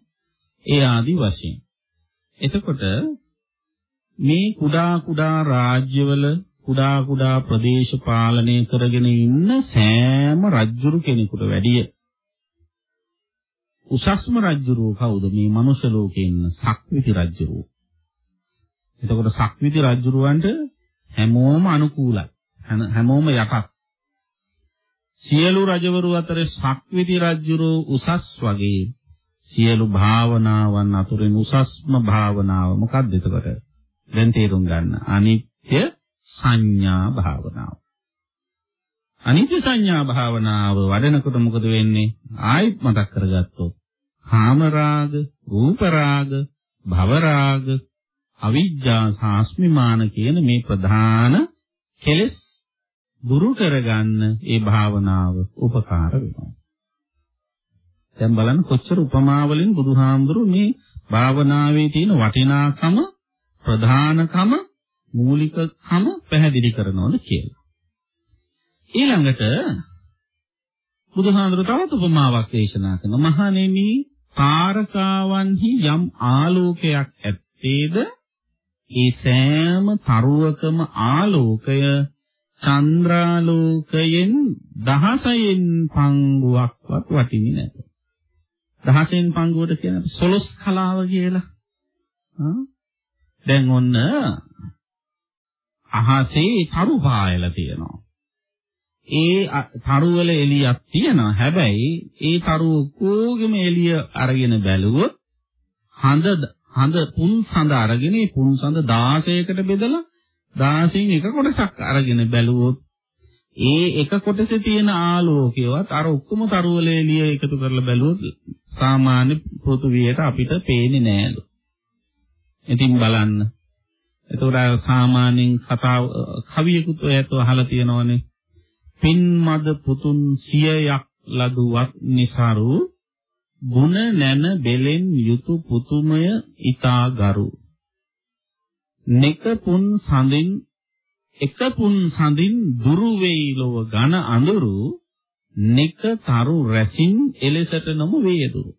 ඒ ආදි වශයෙන් එතකොට මේ කුඩා කුඩා රාජ්‍යවල කුඩා කුඩා ප්‍රදේශ පාලනය කරගෙන ඉන්න සෑම රජුරු කෙනෙකුට වැඩිය උසස්ම රජුරෝ කවුද මේ මනුෂ්‍ය ලෝකේ ඉන්න සක්විති රජුරෝ එතකොට සක්විති රජුරවන්ට හැමෝම අනුකූලයි හැමෝම යටත්. සියලු රජවරු අතර ශක්විති රජුරු උසස් වගේ සියලු භාවනාවන් අතුරින් උසස්ම භාවනාව මොකක්ද එතකොට? දැන් තේරුම් ගන්න. අනිත්‍ය සංඥා භාවනාව. අනිත්‍ය සංඥා භාවනාව වඩනකොට මොකද වෙන්නේ? ආයිත් මතක් කරගත්තොත් කාම රාග, රූප රාග, භව රාග, අවිජ්ජා සාස්මිමාන කියන මේ ප්‍රධාන කෙලෙස් දුරු කරගන්න ඒ භාවනාව උපකාර වෙනවා. දැන් බලන්න කොච්චර උපමා වලින් බුදුහාමුදුරු මේ භාවනාවේ තියෙන වටිනාකම ප්‍රධානකම මූලිකකම පැහැදිලි කරනවද කියලා. ඊළඟට බුදුහාඳුර තවත් උපමාවක් දේශනා කරනවා. මහණෙනි, තාරකාවන්හි යම් ආලෝකයක් ඇත්තේද ඒ සෑම තරුවකම ආලෝකය චන්ද්‍රාලෝකයෙන් දහසයෙන් පංගුවක්වත් වටින්නේ නැත. දහසෙන් පංගුවට කියන සොලොස් කලාව කියලා. දැන් ඔන්න අහසේ තරු පායලා තියෙනවා. ඒ තරුවල එළියක් තියෙනවා. හැබැයි ඒ තරුව කෝගෙම එළිය අරගෙන බැලුවොත් හඳ හඳ පුන් සඳ අරගෙන පුන් සඳ 16කට බෙදලා 16න් එක කොටසක් අරගෙන බැලුවොත් ඒ එක කොටසේ තියෙන ආලෝකයවත් අර ඔක්කොම තරුවල එළිය එකතු කරලා බැලුවොත් සාමාන්‍ය පෘථුවියට අපිට පේන්නේ නෑලු. ඉතින් බලන්න. එතකොට සාමාන්‍යයෙන් කතාව කවියකුත් ඔයත් අහලා තියෙනවනේ. පින්මද පුතුන් සියයක් ලදුවත් નિසරු ගුණ නැන බෙලෙන් යුතු පුතුමය ඊතා ගරු නෙක පුන් සඳින් එක පුන් සඳින් දුරු වෙයි ලොව ඝන අඳුරු නෙක තරු රැසින් එලෙසට නොම වේදුරු.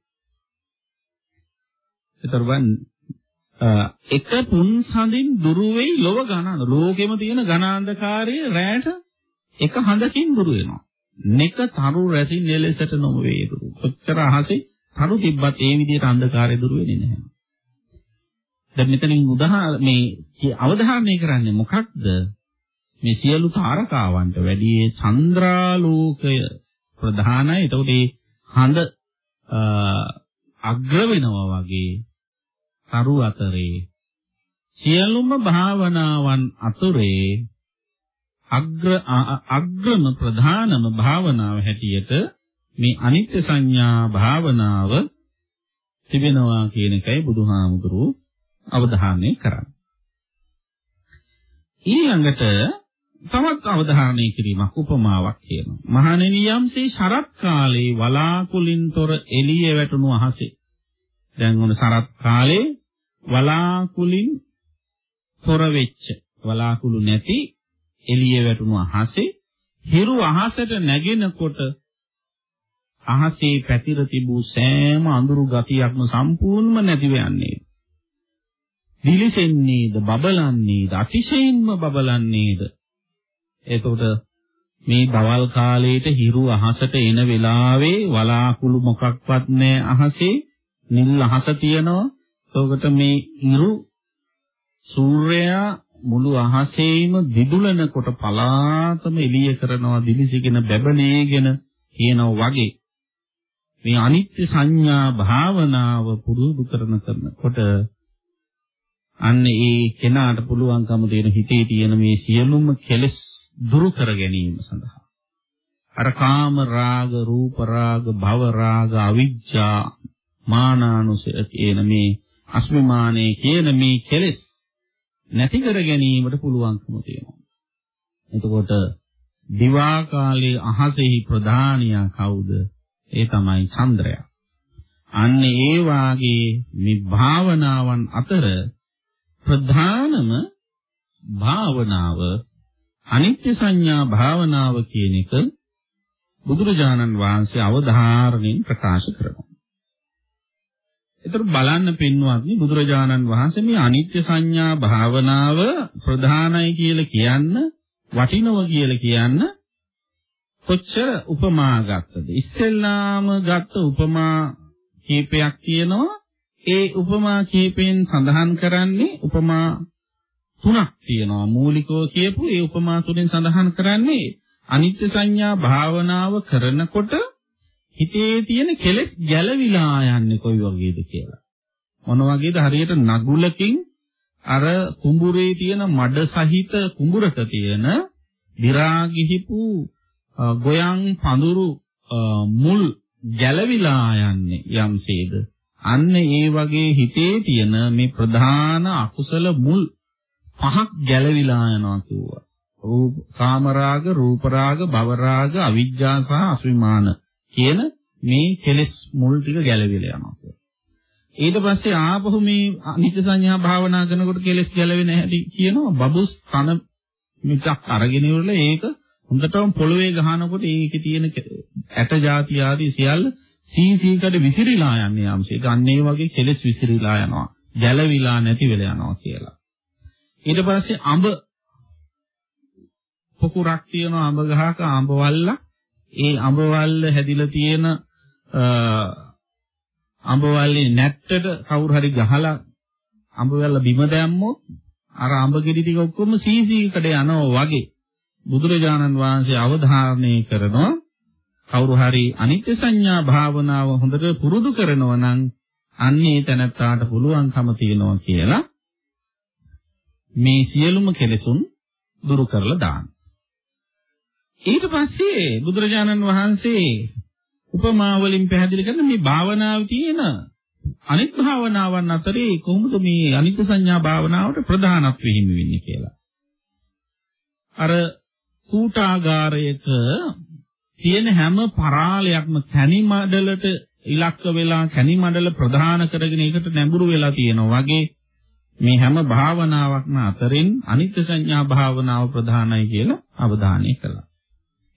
ඒතරවන් එක පුන් සඳින් දුරු වෙයි ලොව ඝන ලෝකෙම තියෙන ඝන අන්ධකාරයේ රැට එක හඳකින් දුරු වෙනවා. නෙක තරු රැසින් එලෙසට නොම වේදුරු. කොච්චර අහසේ තරු තිබ්බත් ඒ විදිහට අන්ධකාරය දුරු වෙන්නේ නැහැ. දැන් මෙතනින් උදාහ මේ අවධාරණය කරන්නේ මොකක්ද? මේ සියලු තාරකාවන්ට වැඩි චන්ද්‍රාලෝකය ප්‍රධානයි. එතකොට මේ හඳ අග්‍ර වෙනවා වගේ තරු අතරේ සියලුම භාවනාවන් අතුරේ අග්‍ර අග්‍රම ප්‍රධානම භාවනාව හැටියට මේ අනිත්‍ය සංඥා භාවනාව තිබෙනවා කියන එකයි බුදුහාමුදුරුව අවධානය කරන්නේ. ඊළඟට තවත් අවධානය කිරීමක් උපමාවක් කියනවා. මහණෙනි යම්සේ শরත් කාලේ වලාකුලින්තොර එළිය වැටුණු අහසේ. දැන් උන শরත් කාලේ වලාකුලින් තොර වෙච්ච වලාකුළු නැති එළිය වැටුණු අහසේ හිරු අහසට නැගෙනකොට අහසේ පැතිර තිබූ සෑම අඳුරු ගතියක්ම සම්පූර්ණම නැතිව යන්නේ. දිලිසෙන්නේද බබලන්නේද අතිශයින්ම බබලන්නේද? එතකොට මේ දවල් කාලයේට හිරු අහසට එන වෙලාවේ වලාකුළු මොකක්වත් නැහැ අහසේ. නිල් අහස තියෙනවා. එතකොට මේ ඉරු සූර්යයා මුළු අහසේම දිදුලනකොට පලාතම එළිය කරනවා දිලිසිගෙන බැබලේගෙන කියනවා වගේ. මේ අනිත්‍ය සංඥා භාවනාව පුරුදු කරන කරනකොට අන්න ඒ කෙනාට පුළුවන්කම දෙන හිතේ තියෙන මේ සියලුම කෙලෙස් දුරු කර ගැනීම සඳහා. අර කාම රාග රූප රාග භව රාග අවිජ්ජා මානානුසය කියන මේ අස්මිමානයේ කියන මේ කෙලෙස් නැති කර ගැනීමට පුළුවන්කම තියෙනවා. එතකොට දිවා කාලයේ අහසෙහි ප්‍රධානියා කවුද? ඒ තමයි චන්ද්‍රයා. අන්න ඒ වාගේ මේ භාවනාවන් අතර ප්‍රධානම භාවනාව අනිත්‍ය සංඥා භාවනාව කියන එක බුදුරජාණන් වහන්සේ අවධාරණයෙන් ප්‍රකාශ කරනවා. ඒතර බලන්න පින්වත්නි බුදුරජාණන් වහන්සේ මේ අනිත්‍ය සංඥා භාවනාව ප්‍රධානයි කියලා කියන්න වටිනව කියලා කියන්න කොච්චර උපමා ගත්තද? ඉස්සෙල්ලාම ගත්ත උපමා කීපයක් තියෙනවා. ඒ උපමා කීපෙන් සඳහන් කරන්නේ උපමා තුනක් තියෙනවා. මූලිකව කියපු ඒ උපමා තුනෙන් සඳහන් කරන්නේ අනිත්‍ය සංඥා භාවනාව කරනකොට හිතේ තියෙන කෙලෙස් ගැලවිලා යන්නේ කොයි වගේද කියලා. මොන වගේද හරියට නගුලකින් අර කුඹුරේ තියෙන මඩ සහිත කුඹුරක තියෙන දි รา ගිහිපු ගොයන් පඳුරු මුල් ගැලවිලා යන්නේ යම්සේද අන්න ඒ වගේ හිතේ තියෙන මේ ප්‍රධාන අකුසල මුල් පහක් ගැලවිලා යනවා කිව්වා. රූප කාමරාග, රූපරාග, භවරාග, අවිජ්ජා සහ අස්විමාන කියන මේ කෙලෙස් මුල් ටික ගැලවිලා යනවා. ඊට පස්සේ ආපහු මේ අනිත්‍ය සංඥා භාවනා කරනකොට කෙලෙස් ගැලවෙන හැටි කියනවා බබුස් තන මිටක් අරගෙන ඉවරලා ඒක හොඳටම පොළවේ ගහනකොට ඒකේ තියෙන ඇට జాති ආදී සියල්ල සීසීකට විසිරීලා යන්නේ යම්සේ. ගන්න ඒ වගේ කෙලෙස් විසිරීලා යනවා. ගැලවිලා නැති වෙලා යනවා කියලා. ඊට පස්සේ අඹ පොකුරක් තියෙන අඹ ගහක අඹ වල්ල ඒ අඹ වල්ල හැදිලා තියෙන අඹ වල්ලේ නැට්ටට කවුරු හරි ගහලා අඹ වල්ල බිම දැම්මොත් අර අඹ ගෙඩි ටික ඔක්කොම සීසීකට යනවා වගේ බුදුරජාණන් වහන්සේ අවධාරණය කරනවා කවුරු හරි අනිත්‍ය සංඥා භාවනාව හොඳට පුරුදු කරනවා නම් අන්නේ තැනත්තාට පුළුවන්කම තියෙනවා කියලා මේ සියලුම කෙලෙසුන් දුරු කරලා දාන්න. ඊට පස්සේ බුදුරජාණන් වහන්සේ උපමා වලින් පැහැදිලි කරන මේ භාවනාවේ තියෙන අනිත් භාවනාවන් අතරේ කොහොමද මේ අනිත්‍ය සංඥා භාවනාවට ප්‍රධානත්වෙ හිමි වෙන්නේ කියලා. අර කූටාගාරයක තියෙන හැම පරාලයක්ම කැණි මඩලට ඉලක්ක වෙලා කැණි මඩල ප්‍රධාන කරගෙන ඒකට නැඹුරු වෙලා තියෙනවා වගේ මේ හැම භාවනාවක්ම අතරින් අනිත්‍ය සංඥා භාවනාව ප්‍රධානයි කියලා අවධානය කළා.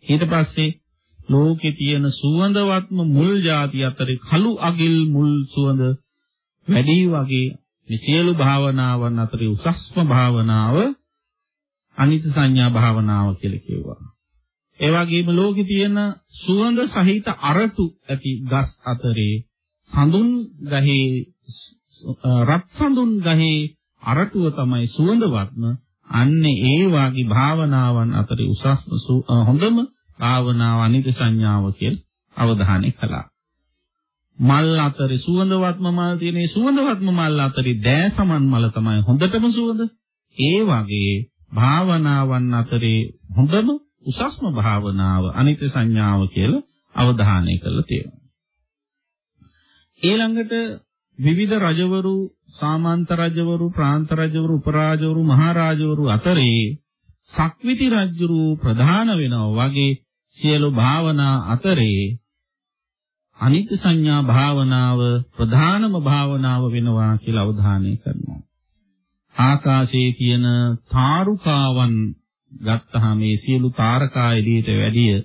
ඊට පස්සේ ලෝකේ තියෙන සුවඳවත්ම මුල් ಜಾති අතරේ කළු අගිල් මුල් සුවඳ වැඩි වගේ මේ සියලු භාවනාවන් අතරේ උසස්ම භාවනාව අනිත්‍ය සංඥා භාවනාව කියලා කියුවා. ඒ වගේම ලෝකේ තියෙන සුවඳ සහිත අරටු ඇති ගස් අතරේ සඳුන් ගහේ රත් සඳුන් ගහේ අරටුව තමයි සුවඳවත්ම අන්නේ ඒ වාගේ භාවනාවන් අතරේ උසස්ම හොඳම භාවනාව අනිත්‍ය සංඥාව කියලා අවධානය කළා. මල් අතරේ සුවඳවත්ම මල් තියෙන සුවඳවත්ම මල් අතරේ දෑසමන් මල තමයි හොඳටම සුවඳ. ඒ වගේ භාවනාවන් අතරේ හොඳම උසස්ම භාවනාව අනිත්‍ය සංඥාව කියලා අවධානය කරලා තියෙනවා. ඊළඟට විවිධ රජවරු, සාමන්ත රජවරු, ප්‍රාන්ත රජවරු, උපරාජවරු, මහරජවරු අතරේ සක්විති රජුරු ප්‍රධාන වෙනවා වගේ සියලු භාවනා අතරේ අනිත්‍ය සංඥා භාවනාව ප්‍රධානම භාවනාව වෙනවා කියලා අවධානය කරනවා. ආකාශයේ තියෙන තාරුකාවන් ගත්තාම මේ සියලු තාරකා එළියට වැඩිය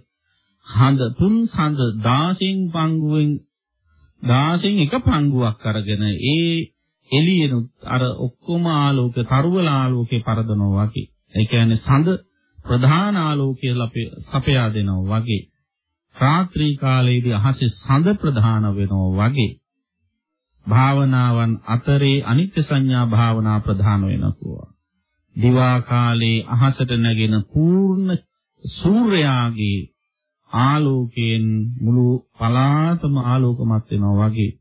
හඳ තුන් සඳ 16න් පංගුවෙන් 16න් එක පංගුවක් අරගෙන ඒ එළියෙනුත් අර ඔක්කොම ආලෝක තරුවල ආලෝකේ පරදනවා වගේ. ඒ කියන්නේ සඳ ප්‍රධාන ආලෝකය සපයා දෙනවා වගේ. රාත්‍රී කාලයේදී අහසේ සඳ ප්‍රධාන වෙනවා වගේ. භාවනාවන් අතරේ අනිත්‍ය සංඥා භාවනා ප්‍රධාන වෙනවා. දිවා කාලේ අහසට නැගෙන පූර්ණ සූර්යාගේ ආලෝකයෙන් මුළු පලාතම ආලෝකමත් වෙනවා වගේ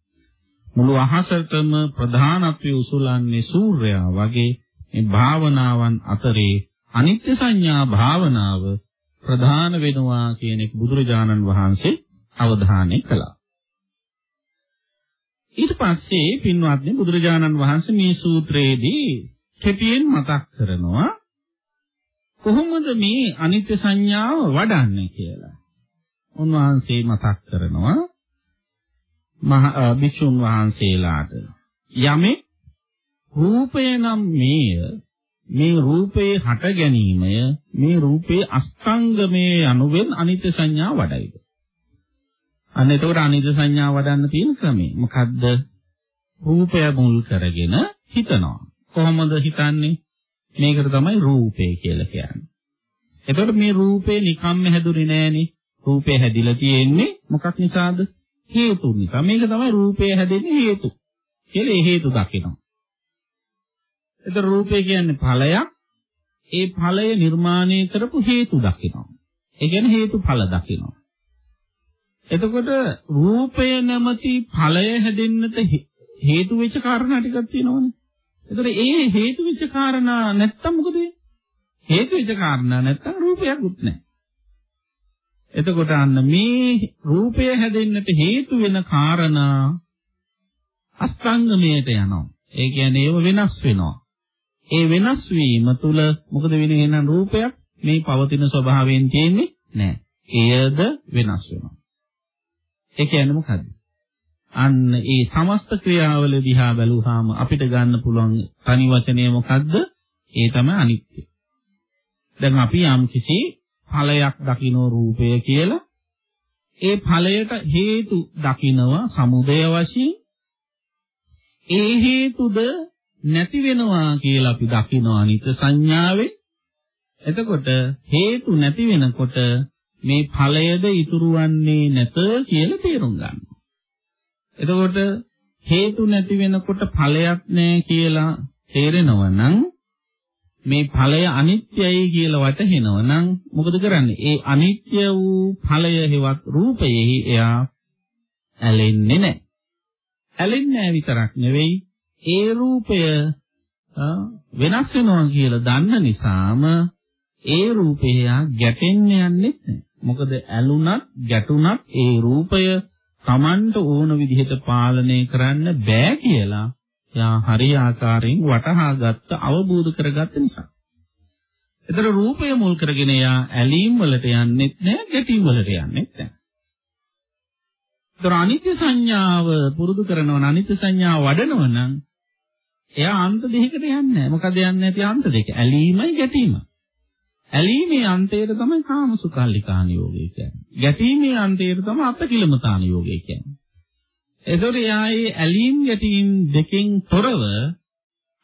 මුළු අහසටම ප්‍රධානත්වයේ උසුලන්නේ සූර්යයා වගේ මේ භාවනාවන් අතරේ අනිත්‍ය සංඥා භාවනාව ප්‍රධාන වෙනවා කියන එක බුදුරජාණන් වහන්සේ අවධානය කළා. ඊට පස්සේ පින්වත්නි බුදුරජාණන් වහන්සේ මේ සූත්‍රයේදී කෙටියෙන් මතක් කරනවා කොහොමද මේ අනිත්‍ය සංඥාව වඩන්නේ කියලා. උන්වහන්සේ මතක් කරනවා මහ භික්ෂුන් වහන්සේලාට යමෙක් රූපය නම් මේය මේ රූපේ හට ගැනීමය මේ රූපේ අස්තංගමේ අනුවෙන් අනිත්‍ය සංඥා වඩයිද අන්න එතකොට අනිත්‍ය සංඥා වඩන්න තියෙන ක්‍රමය මොකද්ද රූපය මුල් කරගෙන හිතනවා කොහොමද හිතන්නේ? මේකට තමයි රූපේ කියලා කියන්නේ. එතකොට මේ රූපේ නිකම්ම හැදුනේ නෑනේ. රූපේ හැදිලා තියෙන්නේ මොකක් නිසාද? හේතු නිසා. මේක තමයි රූපේ හැදෙන්නේ හේතු. කියලා ඒ හේතු දකිනවා. එතකොට රූපේ කියන්නේ ඵලයක්. ඒ ඵලය නිර්මාණය කරපු හේතු දකිනවා. ඒ කියන්නේ හේතුඵල දකිනවා. එතකොට රූපය නැමැති ඵලය හැදෙන්නට හේතු වෙච්ච කාරණා ටිකක් තියෙනවනේ. ඒතර ඒ හේතු වෙච්ච කාරණා නැත්තම් මොකද වෙන්නේ? හේතු වෙච්ච කාරණා නැත්තම් රූපයක්වත් නැහැ. එතකොට අන්න මේ රූපය හැදෙන්නට හේතු වෙන කාරණා අස්තංගමයට යනවා. ඒ කියන්නේ ඒව වෙනස් වෙනවා. ඒ වෙනස් වීම තුළ මොකද වෙන්නේ එහෙනම් රූපයක් මේ පවතින ස්වභාවයෙන් තියෙන්නේ නැහැ. එයද වෙනස් වෙනවා. ඒ කියන්නේ මොකද්ද? අන්න ඒ සමස්ත ක්‍රියාවල දිහා බැලුවාම අපිට ගන්න පුළුවන් තනි වචනය මොකද්ද? ඒ තමයි අනිත්‍ය. දැන් අපි යම් කිසි ඵලයක් දකින්න රූපය කියලා ඒ ඵලයට හේතු දකිනවා සමුදය වශයෙන් ඒ හේතුද නැති වෙනවා කියලා අපි දකිනවා අනිත්‍ය සංඥාවේ එතකොට හේතු නැති වෙනකොට මේ ඵලයද ඉතුරු වන්නේ නැත කියලා තේරුම් ගන්නවා. එතකොට හේතු නැති වෙනකොට ඵලයක් නැහැ කියලා තේරෙනවා නම් මේ ඵලය අනිත්‍යයි කියලා වටහෙනවා නම් මොකද කරන්නේ? ඒ අනිත්‍ය වූ ඵලය හෙවත් රූපයෙහි එයා ඇලෙන්නේ නැහැ. ඇලෙන්නේ නැහැ විතරක් නෙවෙයි ඒ රූපය වෙනස් වෙනවා කියලා දන්න නිසාම ඒ රූපය ගැටෙන්න යන්නේ නැහැ. මොකද ඇලුනත් ගැටුනත් ඒ රූපය Tamanට ඕන විදිහට පාලනය කරන්න බෑ කියලා යා හරි ආකාරයෙන් වටහා ගත්ත අවබෝධ කරගත්ත නිසා. ඒතර රූපය මුල් කරගෙන යා ඇලීම් වලට යන්නෙත් නෑ ගැටීම් වලට යන්නෙත් නෑ. ඒතර අනිත්‍ය සංඥාව පුරුදු කරනවා අනිත්‍ය සංඥාව වඩනවා නම් එයා අන්ත දෙකකට යන්නේ නෑ. මොකද යන්නේ නැති අන්ත දෙක. ඇලීමයි ගැටීමයි. ඇලීමේ අන්තයට තමයි කාමසුකල්ලිකාන යෝගය කියන්නේ. ගැටීමේ අන්තයට තමයි අපකිලමතාන යෝගය කියන්නේ. ඒතකොට යායේ ඇලීම් ගැටීම් දෙකෙන් තොරව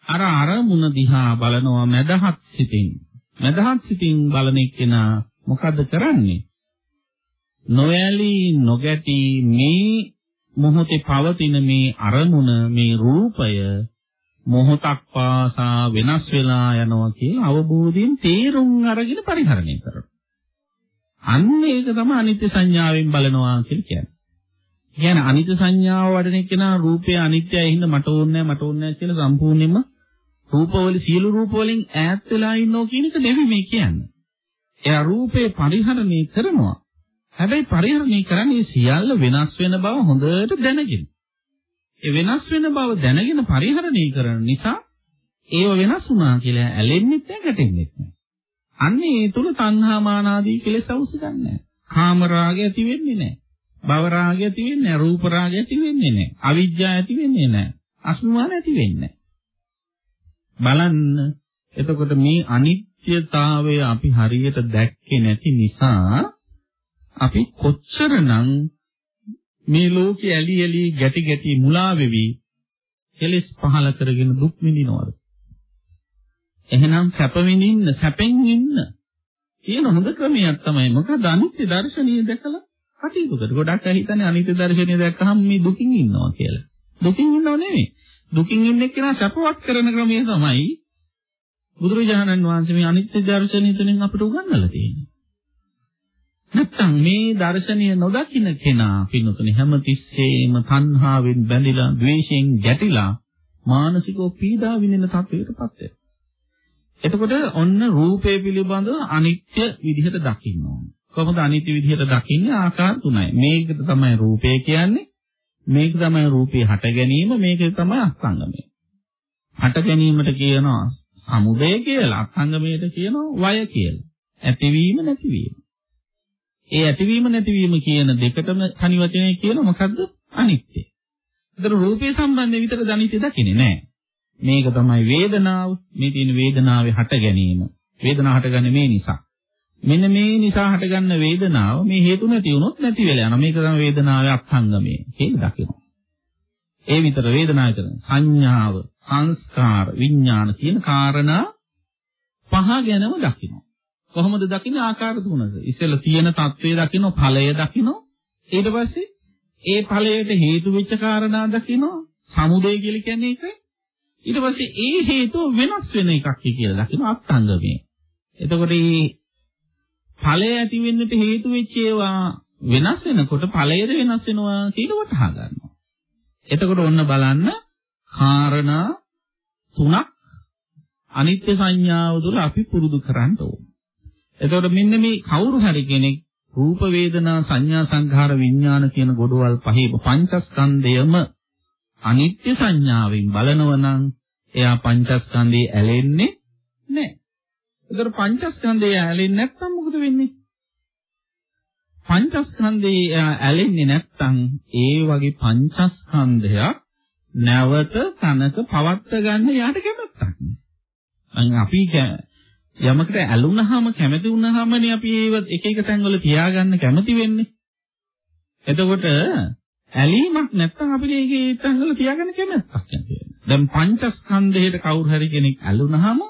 අර අරමුණ දිහා බලනවා මදහත් සිතින්. මදහත් සිතින් බලන එක්කෙනා මොකද්ද කරන්නේ? නොයලී නොගැටි මේ මොහොතේ පවතින මේ අරමුණ මේ රූපය මොහොතක් පාසා වෙනස් වෙලා යනවා කියලා අවබෝධයෙන් තේරුම් අරගෙන පරිහරණය කරනවා. අන්න ඒක තමයි අනිත්‍ය සංඥාවෙන් බලනවා කියලා කියන්නේ. කියන්නේ අනිත්‍ය සංඥාව වඩන කෙනා රූපය අනිත්‍යයි හින්දා මට ඕනේ මට ඕනේ කියලා සම්පූර්ණයෙන්ම රූපවල සියලු රූපවලින් ඈත් වෙලා ඉන්නෝ කියන එක නෙවෙයි මේ කියන්නේ. එයා රූපේ පරිහරණය කරනවා. හැබැයි පරිහරණය කරන්නේ සියල්ල වෙනස් වෙන බව හොඳට දැනගෙන. ඒ වෙනස් වෙන බව දැනගෙන පරිහරණය කරන නිසා ඒව වෙනස් වුණා කියලා ඇලෙන්නෙත් නැහැ ගැටෙන්නෙත් නැහැ. අන්නේ ඒ තුල තණ්හා මාන ආදී කෙලෙස් අවශ්‍යන්නේ නැහැ. කාම රාගය ඇති වෙන්නේ නැහැ. භව රාගය ඇති වෙන්නේ නැහැ. රූප රාගය ඇති වෙන්නේ නැහැ. අවිජ්ජා ඇති වෙන්නේ නැහැ. අස්මිමාන ඇති වෙන්නේ බලන්න එතකොට මේ අනිත්‍යතාවය අපි හරියට දැක්කේ නැති නිසා අපි කොච්චරනම් මේ ලෝකේ ඇලි ඇලි ගැටි ගැටි මුලා වෙවි කෙලෙස් පහල කරගෙන දුක් විඳිනවද? එහෙනම් සැප විඳින්න සැපෙන් ඉන්න කියන හොඳ ක්‍රමයක් තමයි මොකද අනිත්‍ය දර්ශනීය දැකලා කටයුතු කර. ගොඩක් අය හිතන්නේ අනිත්‍ය දර්ශනීය දැක්කහම මේ දුකින් ඉන්නවා කියලා. දුකින් ඉන්නව නෙවෙයි. දුකින් ඉන්න එක්කෙනා සැපවත් කරන ක්‍රමය තමයි බුදුරජාණන් වහන්සේ මේ අනිත්‍ය දර්ශනීය තුලින් අපිට උගන්වලා තියෙන්නේ. නැත්තම් මේ දර්ශනීය නොදකින්න කෙනා පින්නතුනේ හැමතිස්සෙම තණ්හාවෙන් බැඳිලා, ද්වේෂයෙන් ගැටිලා මානසිකව පීඩා විඳින තත්වයකටපත් වෙනවා. එතකොට ඔන්න රූපය පිළිබඳව අනිත්‍ය විදිහට දකින්න ඕන. කොහොමද අනිත්‍ය විදිහට දකින්නේ? ආකාර තුනයි. මේකට තමයි රූපය කියන්නේ. මේක තමයි රූපේ හට ගැනීම, මේක තමයි අස්තංගමය. හට ගැනීමට කියනවා සමුදය කියලා, අස්තංගමයට කියනවා වය කියලා. ඇතිවීම නැතිවීම. ඒ ඇතිවීම නැතිවීම කියන දෙකටම තනි වචනේ කියන මොකද්ද? අනිත්‍ය. ඒතර රූපේ සම්බන්ධයෙන් විතර අනිත්‍ය දකින්නේ නැහැ. මේක තමයි වේදනාව. මේ තියෙන වේදනාවේ හට ගැනීම. වේදනාව හටගන්නේ මේ නිසා. මෙන්න මේ නිසා හටගන්න වේදනාව මේ හේතු නැති වුණොත් නැති වෙලා යනවා. මේක තමයි වේදනාවේ අත්ංගමය කියලා දකිනවා. ඒ විතර වේදනාව විතර සංඥාව, සංස්කාර, විඥාන කියන කාරණා පහ ගැනම දකිනවා. කොහොමද දකින්නේ ආකාර තුනක. ඉස්සෙල්ලා තියෙන தત્ත්වය දකින්න ඵලය දකින්න ඊට පස්සේ ඒ ඵලයට හේතු වෙච්ච කාරණා දකින්න සමුදය කියලා කියන්නේ ඒකයි. ඊට පස්සේ ඒ හේතුව වෙනස් වෙන එකක් කියලා දකින්න අත්ංගමේ. එතකොට මේ ඵලය ඇති වෙන්නට හේතු වෙච්ච ඒවා වෙනස් වෙනකොට ඵලයද වෙනස් වෙනවා කියලා වටහා ගන්නවා. එතකොට ඔන්න බලන්න කාරණා තුනක් අනිත්‍ය සංඥාව තුළ අපි පුරුදු කරන්න ඕනේ. එතකොට මෙන්න මේ කවුරු හරි කෙනෙක් රූප වේදනා සංඥා සංඛාර විඥාන කියන ගොඩවල් පහේ පංචස්කන්ධයම අනිත්‍ය සංඥාවෙන් බලනව නම් එයා පංචස්කන්ධේ ඇලෙන්නේ නැහැ. ඒතර පංචස්කන්ධය ඇලෙන්නේ නැත්නම් මොකද වෙන්නේ? පංචස්කන්ධේ ඇලෙන්නේ නැත්නම් ඒ වගේ පංචස්කන්ධයක් නැවත තනක පවත්ත ගන්න යාට කැමැත්තක් නෑ. අපි යමකට ඇලුනහම කැමති වුනහමනේ අපි ඒව එක එක තැන්වල තියාගන්න කැමති වෙන්නේ. එතකොට ඇලීමක් නැත්නම් අපිට ඒකේ තැන්වල තියාගන්න කැමැත්තක් නැති වෙනවා. දැන් පංචස්කන්ධයට කවුරු හරි කෙනෙක් ඇලුනහම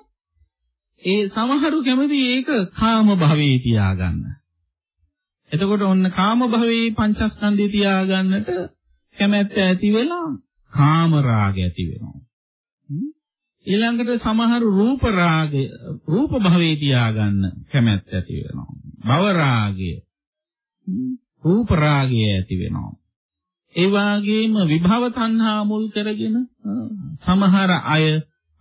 ඒ සමහරු කැමති ඒක කාම භවයේ තියාගන්න. එතකොට ඔන්න කාම භවයේ පංචස්කන්ධය තියාගන්නට කැමැත්ත ඇති වෙලා කාම රාගය ඇති වෙනවා. ඊළඟට සමහරු රූප රාගය රූප භවයේ තියාගන්න කැමැත්ත ඇති වෙනවා. භව රාගය රූප රාගය ඇති වෙනවා. ඒ වගේම විභව තණ්හා මුල් කරගෙන සමහර අය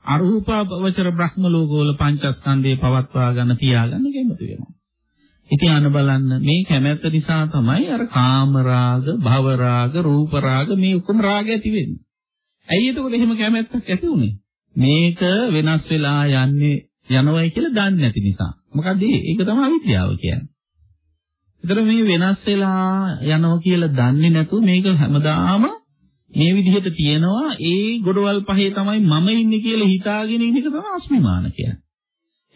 අරූපාවචර බ්‍රහ්ම ලෝකවල පංචස්කන්ධේ පවත්වා ගන්න තියාගන්න කැමති වෙනවා. ඉතින් අන බලන්න මේ කැමැත්ත නිසා තමයි අර කාම රාග, භව රාග, රූප රාග මේ ඔක්කොම රාග ඇති වෙන්නේ. ඇයි එතකොට එහෙම කැමැත්තක් ඇති උනේ? මේක වෙනස් වෙලා යන්නේ යනවයි කියලා දන්නේ නැති නිසා. මොකද ඒක තමයි අවිද්‍යාව කියන්නේ. ඒතර මේ වෙනස් වෙලා යනවා කියලා දන්නේ නැතුව මේක හැමදාම මේ විදිහට තියෙනවා ඒ ගොඩවල් පහේ තමයි මම ඉන්නේ කියලා හිතාගෙන ඉන්න එක තමයි අස්මිමාන කියන්නේ.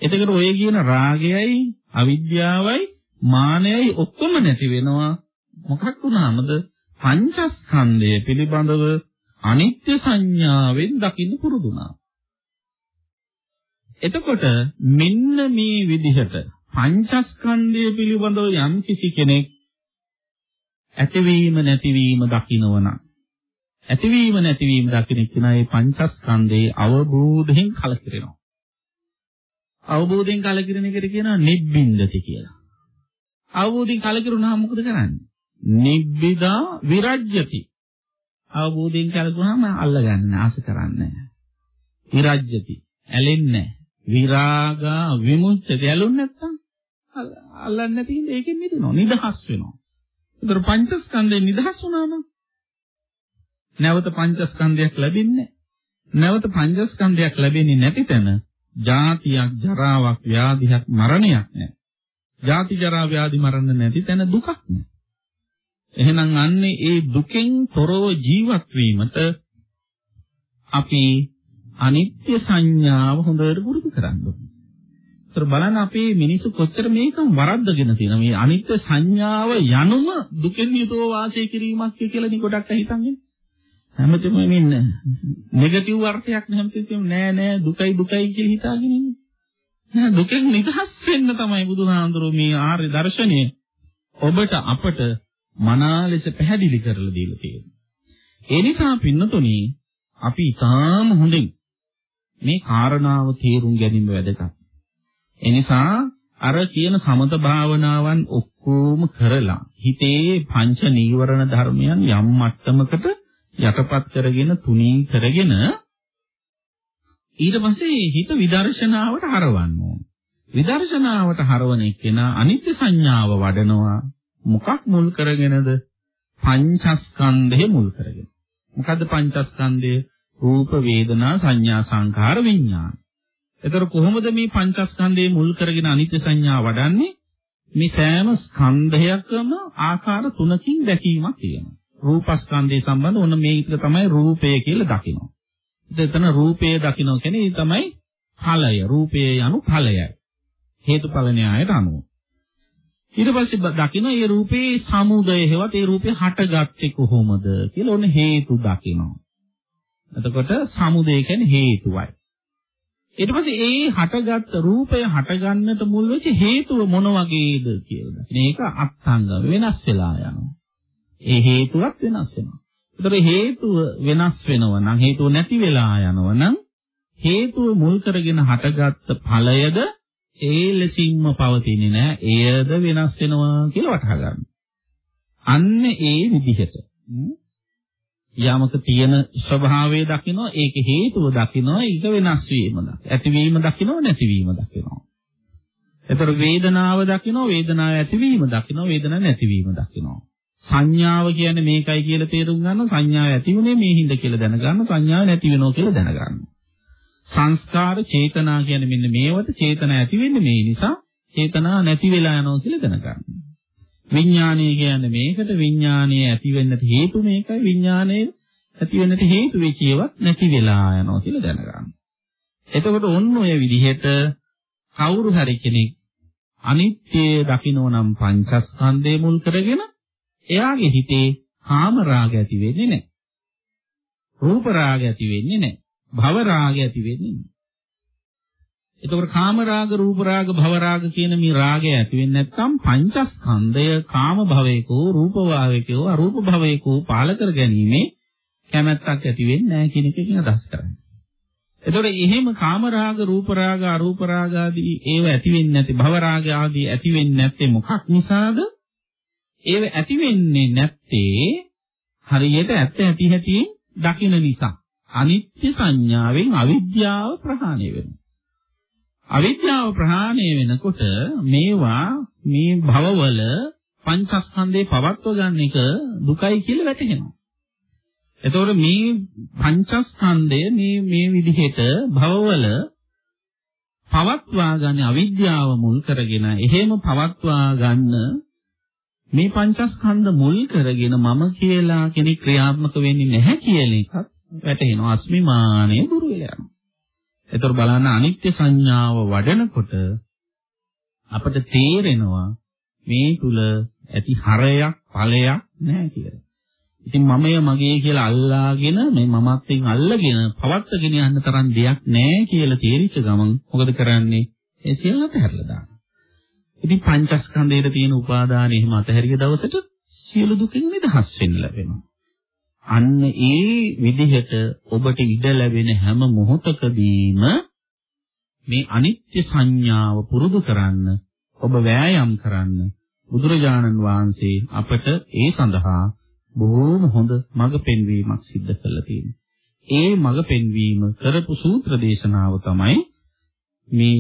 එතකොට ඔය කියන රාගයයි අවිද්‍යාවයි මානයයි ඔක්කොම නැති වෙනවා මොකක් වුණාමද පංචස්කන්ධය පිළිබඳව අනිත්‍ය සංඥාවෙන් දකින්න පුරුදුනා. එතකොට මෙන්න මේ විදිහට පංචස්කන්ධය පිළිබඳව යම් කිසි කෙනෙක් ඇතිවීම නැතිවීම දකිනවනම් ඇතිවීම නැතිවීම දකින කෙනා මේ පංචස්කන්ධයේ අවබෝධයෙන් කලකිරෙනවා. අවබෝධයෙන් කලකිරෙන එකට කියනවා නිබ්බින්දති කියලා. අවබෝධයෙන් කලකිරුණාම මොකද කරන්නේ? නිබ්බිදා විරජ්‍යති. අවබෝධයෙන් කලකිරුණාම අල්ලගන්න ආස කරන්නේ නැහැ. විරජ්‍යති. ඇලෙන්නේ නැහැ. විරාගා විමුච්ඡති ඇලුන්නේ නැත්තම් අල්ලන්නේ නැති හින්දා ඒකෙන් මිදෙනවා. නිදහස් වෙනවා. ඒතර පංචස්කන්ධයෙන් නිදහස් වුණාම නැවත පංචස්කන්ධයක් ලැබෙන්නේ නැවත පංචස්කන්ධයක් ලැබෙන්නේ නැති තැන ජාතියක් ජරාවක් ව්‍යාධියක් මරණයක් නැහැ. ජාති ජරා ව්‍යාධි මරණ නැති තැන දුකක් නැහැ. එහෙනම් අන්නේ ඒ දුකෙන් තොරව ජීවත් වීමට අපි අනිත්‍ය සංඥාව හොඳට පුරුදු කරන්න ඕනේ. ඒතර බලන්න අපේ මිනිස්සු කොච්චර මේක වරද්දගෙන තියෙන මේ අනිත්‍ය සංඥාව යනුම දුකෙන් යුතව වාසය කිරීමක් කියලා නිකොටක් හිතන්නේ. හැමතිස්සෙම මේ නෙගටිව් අර්ථයක් හැමතිස්සෙම නෑ නෑ දුකයි දුකයි කියලා හිතාගෙන ඉන්නේ. නෑ දුකෙන් නිදහස් වෙන්න තමයි බුදුහාඳුරෝ මේ ආර්ය දර්ශනය ඔබට අපට මනා ලෙස පැහැදිලි කරලා දීලා තියෙන්නේ. ඒ නිසා පින්නතුනි අපි ඊටාම හොඳින් මේ කාරණාව තේරුම් ගැනීම වැදගත්. ඒ නිසා අර කියන සමත භාවනාවන් ඔක්කොම කරලා හිතේ පංච නීවරණ ධර්මයන් යම් මට්ටමකට යටපත් කරගෙන තුනී කරගෙන ඊට පස්සේ හිත විදර්ශනාවට හරවන්න ඕන. විදර්ශනාවට හරවන එක්කෙනා අනිත්‍ය සංඥාව වඩනවා මොකක් මුල් කරගෙනද? පංචස්කන්ධය මුල් කරගෙන. මොකද්ද පංචස්කන්ධය? රූප වේදනා සංඥා සංඛාර විඥාන. එතකොට කොහොමද මේ පංචස්කන්ධයේ මුල් කරගෙන අනිත්‍ය සංඥා වඩන්නේ? මේ සෑම ස්කන්ධයකම ආකාර තුනකින් දැකීමක් තියෙනවා. රූපස්කන්ධය සම්බන්ධ ඕන මේක තමයි රූපය කියලා දකිනවා. එතන රූපය දකිනවා කියන්නේ ඒ තමයි ඵලය. රූපය යනු ඵලයයි. හේතුඵල න්‍යායට අනුව. ඊට පස්සේ දකින්න මේ රූපේ සමුදය හේවත් ඒ රූපේ හටගත්තේ කොහොමද කියලා ඕන හේතු දකිනවා. එතකොට සමුදය කියන්නේ හේතුවයි. ඊට පස්සේ ඒ හටගත් රූපය හටගන්නට මුල් වෙච්ච හේතුව මොන වගේද කියලා. මේක අත්ංග වෙනස් වෙලා යනවා. ඒ හේතුවත් වෙනස් වෙනවා. ඒතර හේතුව වෙනස් වෙනවා නම් හේතුව නැති වෙලා යනවා නම් හේතුව මුල් කරගෙන හටගත්ත ඵලයද ඒ ලෙසින්ම පවතින්නේ නැහැ. එයද වෙනස් වෙනවා කියලා වටහා ගන්න. අන්න ඒ විදිහට යමක තියෙන ස්වභාවය දකිනවා ඒක හේතුව දකිනවා ඒක වෙනස් වීම දකිනවා ඇතිවීම දකිනවා නැතිවීම දකිනවා එතකොට වේදනාව දකිනවා වේදනාව ඇතිවීම දකිනවා වේදනාව නැතිවීම දකිනවා සංඥාව කියන්නේ මේකයි කියලා තේරුම් ගන්න සංඥාව ඇති වුණේ මේ හිඳ කියලා දැනගන්න සංඥාව නැති වෙනවා කියලා දැනගන්න. සංස්කාර චේතනා කියන්නේ මෙන්න මේවට චේතනා ඇති වෙන්නේ මේ නිසා චේතනා නැති වෙලා යනවා කියලා දැනගන්න. විඥානය කියන්නේ මේකට විඥානය ඇති වෙන්නට හේතු මේකයි විඥානය ඇති වෙන්නට හේතු වෙච්ච ඒවත් නැති වෙලා යනවා කියලා දැනගන්න. එතකොට ඔන්න ඔය විදිහට කවුරු හරි කෙනෙක් අනිත්‍ය දකින්න නම් පංචස්කන්ධය මුල් කරගෙන එයාගේ හිතේ කාම රාග ඇති වෙන්නේ නැහැ. රූප රාග ඇති වෙන්නේ නැහැ. භව රාග ඇති වෙන්නේ නැහැ. එතකොට කාම රාග, රූප රාග, භව රාග කියන මේ රාගය ඇති වෙන්නේ නැත්නම් පංචස්කන්ධය කාම භවයකෝ, රූප භවයකෝ, අරූප භවයකෝ පාල කර ගැනීමේ කැමැත්තක් ඇති වෙන්නේ නැහැ කියන එකකින් අදහස් කරන්නේ. එතකොට එහෙම කාම රාග, රූප රාග, අරූප රාග ආදී ඒව ඇති වෙන්නේ නැති භව රාග ආදී ඇති වෙන්නේ නැත්තේ මොකක් නිසාද? ඒව ඇති වෙන්නේ නැත්තේ හරියට ඇත්ත ඇති හැටි දකින නිසා. අනිත්‍ය සංඥාවෙන් අවිද්‍යාව ප්‍රහාණය වෙනවා. අවිද්‍යාව ප්‍රහාණය වෙනකොට මේවා මේ භවවල පංචස්කන්ධේ පවත්ව ගන්න එක දුකයි කියලා වැටහෙනවා. එතකොට මේ පංචස්කන්ධය මේ මේ විදිහට භවවල පවත්වා ගන්න අවිද්‍යාව මුල් කරගෙන එහෙම පවත්වා ගන්න මේ පංචස්කන්ධ මුල් කරගෙන මම කියලා කෙනෙක් ක්‍රියාත්මක වෙන්නේ නැහැ කියන එකත් වැටහෙනවා අස්මිමානය දුරු වෙලා යනවා. ඒතර බලන්න අනිත්‍ය සංඥාව වඩනකොට අපට තේරෙනවා මේ තුල ඇති හරයක් ඵලයක් නැහැ කියලා. ඉතින් මමය මගේ කියලා අල්ලාගෙන මේ මමත්ෙන් අල්ලගෙන පවත්වාගෙන යන්න තරම් දෙයක් නැහැ කියලා තේරිච්ච ගමන් මොකද කරන්නේ? ඒ සියල්ල අතහැරලා දානවා. ඉතින් පංචස්කන්ධයේ තියෙන උපාදාන එහෙම අතහැරිය දවසට සියලු දුකින් නිදහස් වෙන්න ලැබෙනවා. අන්න ඒ විදිහට ඔබට ඉඩ ලැබෙන හැම මොහොතකදීම මේ අනිත්‍ය සංඥාව පුරුදු කරන්න ඔබ වෑයම් කරන්න බුදුරජාණන් වහන්සේ අපට ඒ සඳහා බොහෝම හොඳ මඟ පෙන්වීමක් සිද්ධ කළා තියෙනවා. ඒ මඟ පෙන්වීම කරපු සූත්‍ර දේශනාව තමයි මේ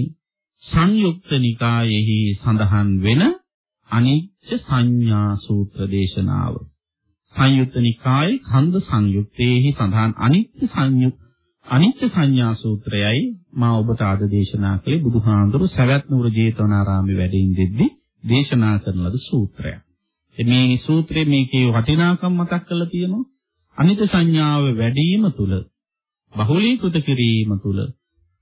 සංයුක්ත නිකායෙහි සඳහන් වෙන අනිච්ච සංඥා සූත්‍ර දේශනාව. සංයුත්ත නිකායේ කන්ද සංයුත්තේහි සඳහන් අනිත්‍ය සංයුත් අනිච්ච සංඥා සූත්‍රයයි මා ඔබට ආද දේශනා කළේ බුදුහාඳුරු සවැත් නුවර ජේතවනාරාමේ වැඩින් දෙද්දී දේශනා කරන ලද සූත්‍රයක්. මේ සූත්‍රයේ මේකේ වටිනාකම් මතක් කරලා තියෙනවා. අනිත්‍ය සංඥාව වැඩිම තුල බහුලීකృత කිරීම තුල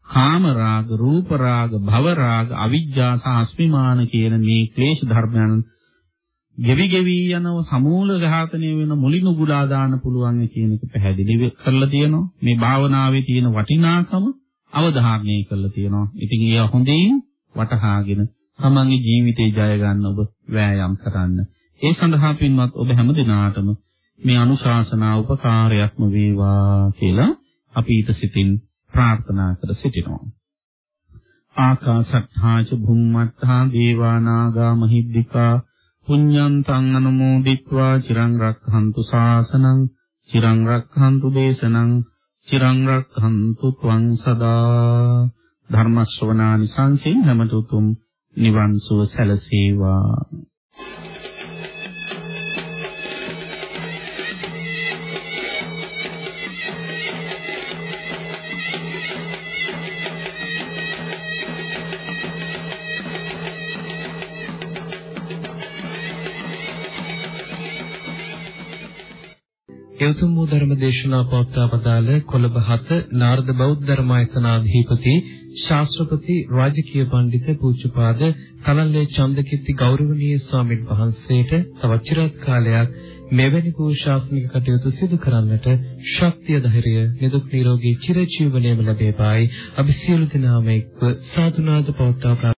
කාම රාග, රූප රාග, භව රාග, අවිජ්ජා සහ අස්මිමාන කියන මේ ක්ලේශ ධර්මයන් ගෙවි ගෙවි යනව සමූල ඝාතනය වෙන මුලින් උගුලා දාන්න පුළුවන් කියන එක පැහැදිලි කරලා තියෙනවා. මේ භාවනාවේ තියෙන වටිනාකම අවධාරණය කරලා තියෙනවා. ඉතින් ඒ හොඳින් වටහාගෙන තමන්ගේ ජීවිතේ ජය ගන්න ඔබ වෑයම් කරන්න. ඒ සඳහා පින්වත් ඔබ හැම දිනාටම මේ අනුශාසනා උපකාරයක්ම වේවා කියලා අපි ඊට සිතින් ප්‍රාර්ථනා කර සිටිනවා. ආකාසත්තා ච භුම්මත්තා දේවා නාග මහිද්దికා පුඤ්ඤන්තං අනුමෝදිත්වා චිරං රක්ඛන්තු ශාසනං චිරං රක්ඛන්තු දේශනං චිරං රක්ඛන්තු ත්වං සදා. ධර්ම ශ්‍රවණානි සංසින් හැමතුතුම් නිවන් සුව සැලසේවා. ඒ උතුම් වූ ධර්ම දේශනා පවත්වා වදාළ කොළඹ හත නාරද බෞද්ධ ධර්මායතනාධිපති ශාස්ත්‍රපති රාජකීය පඬිත පූජ්‍යපාද කලල්ලේ චන්දකිත්ති ගෞරවනීය ස්වාමීන් වහන්සේට තවත් চিරාත් කාලයක් මෙවැනි පූජාස්නික කටයුතු සිදු කරන්නට ශක්තිය ධෛර්යය නිදුක් නිරෝගී චිරජීවනයේම ලැබේවායි. අපි සියලු දෙනාම එක්ව සාදුනාද පවත්වා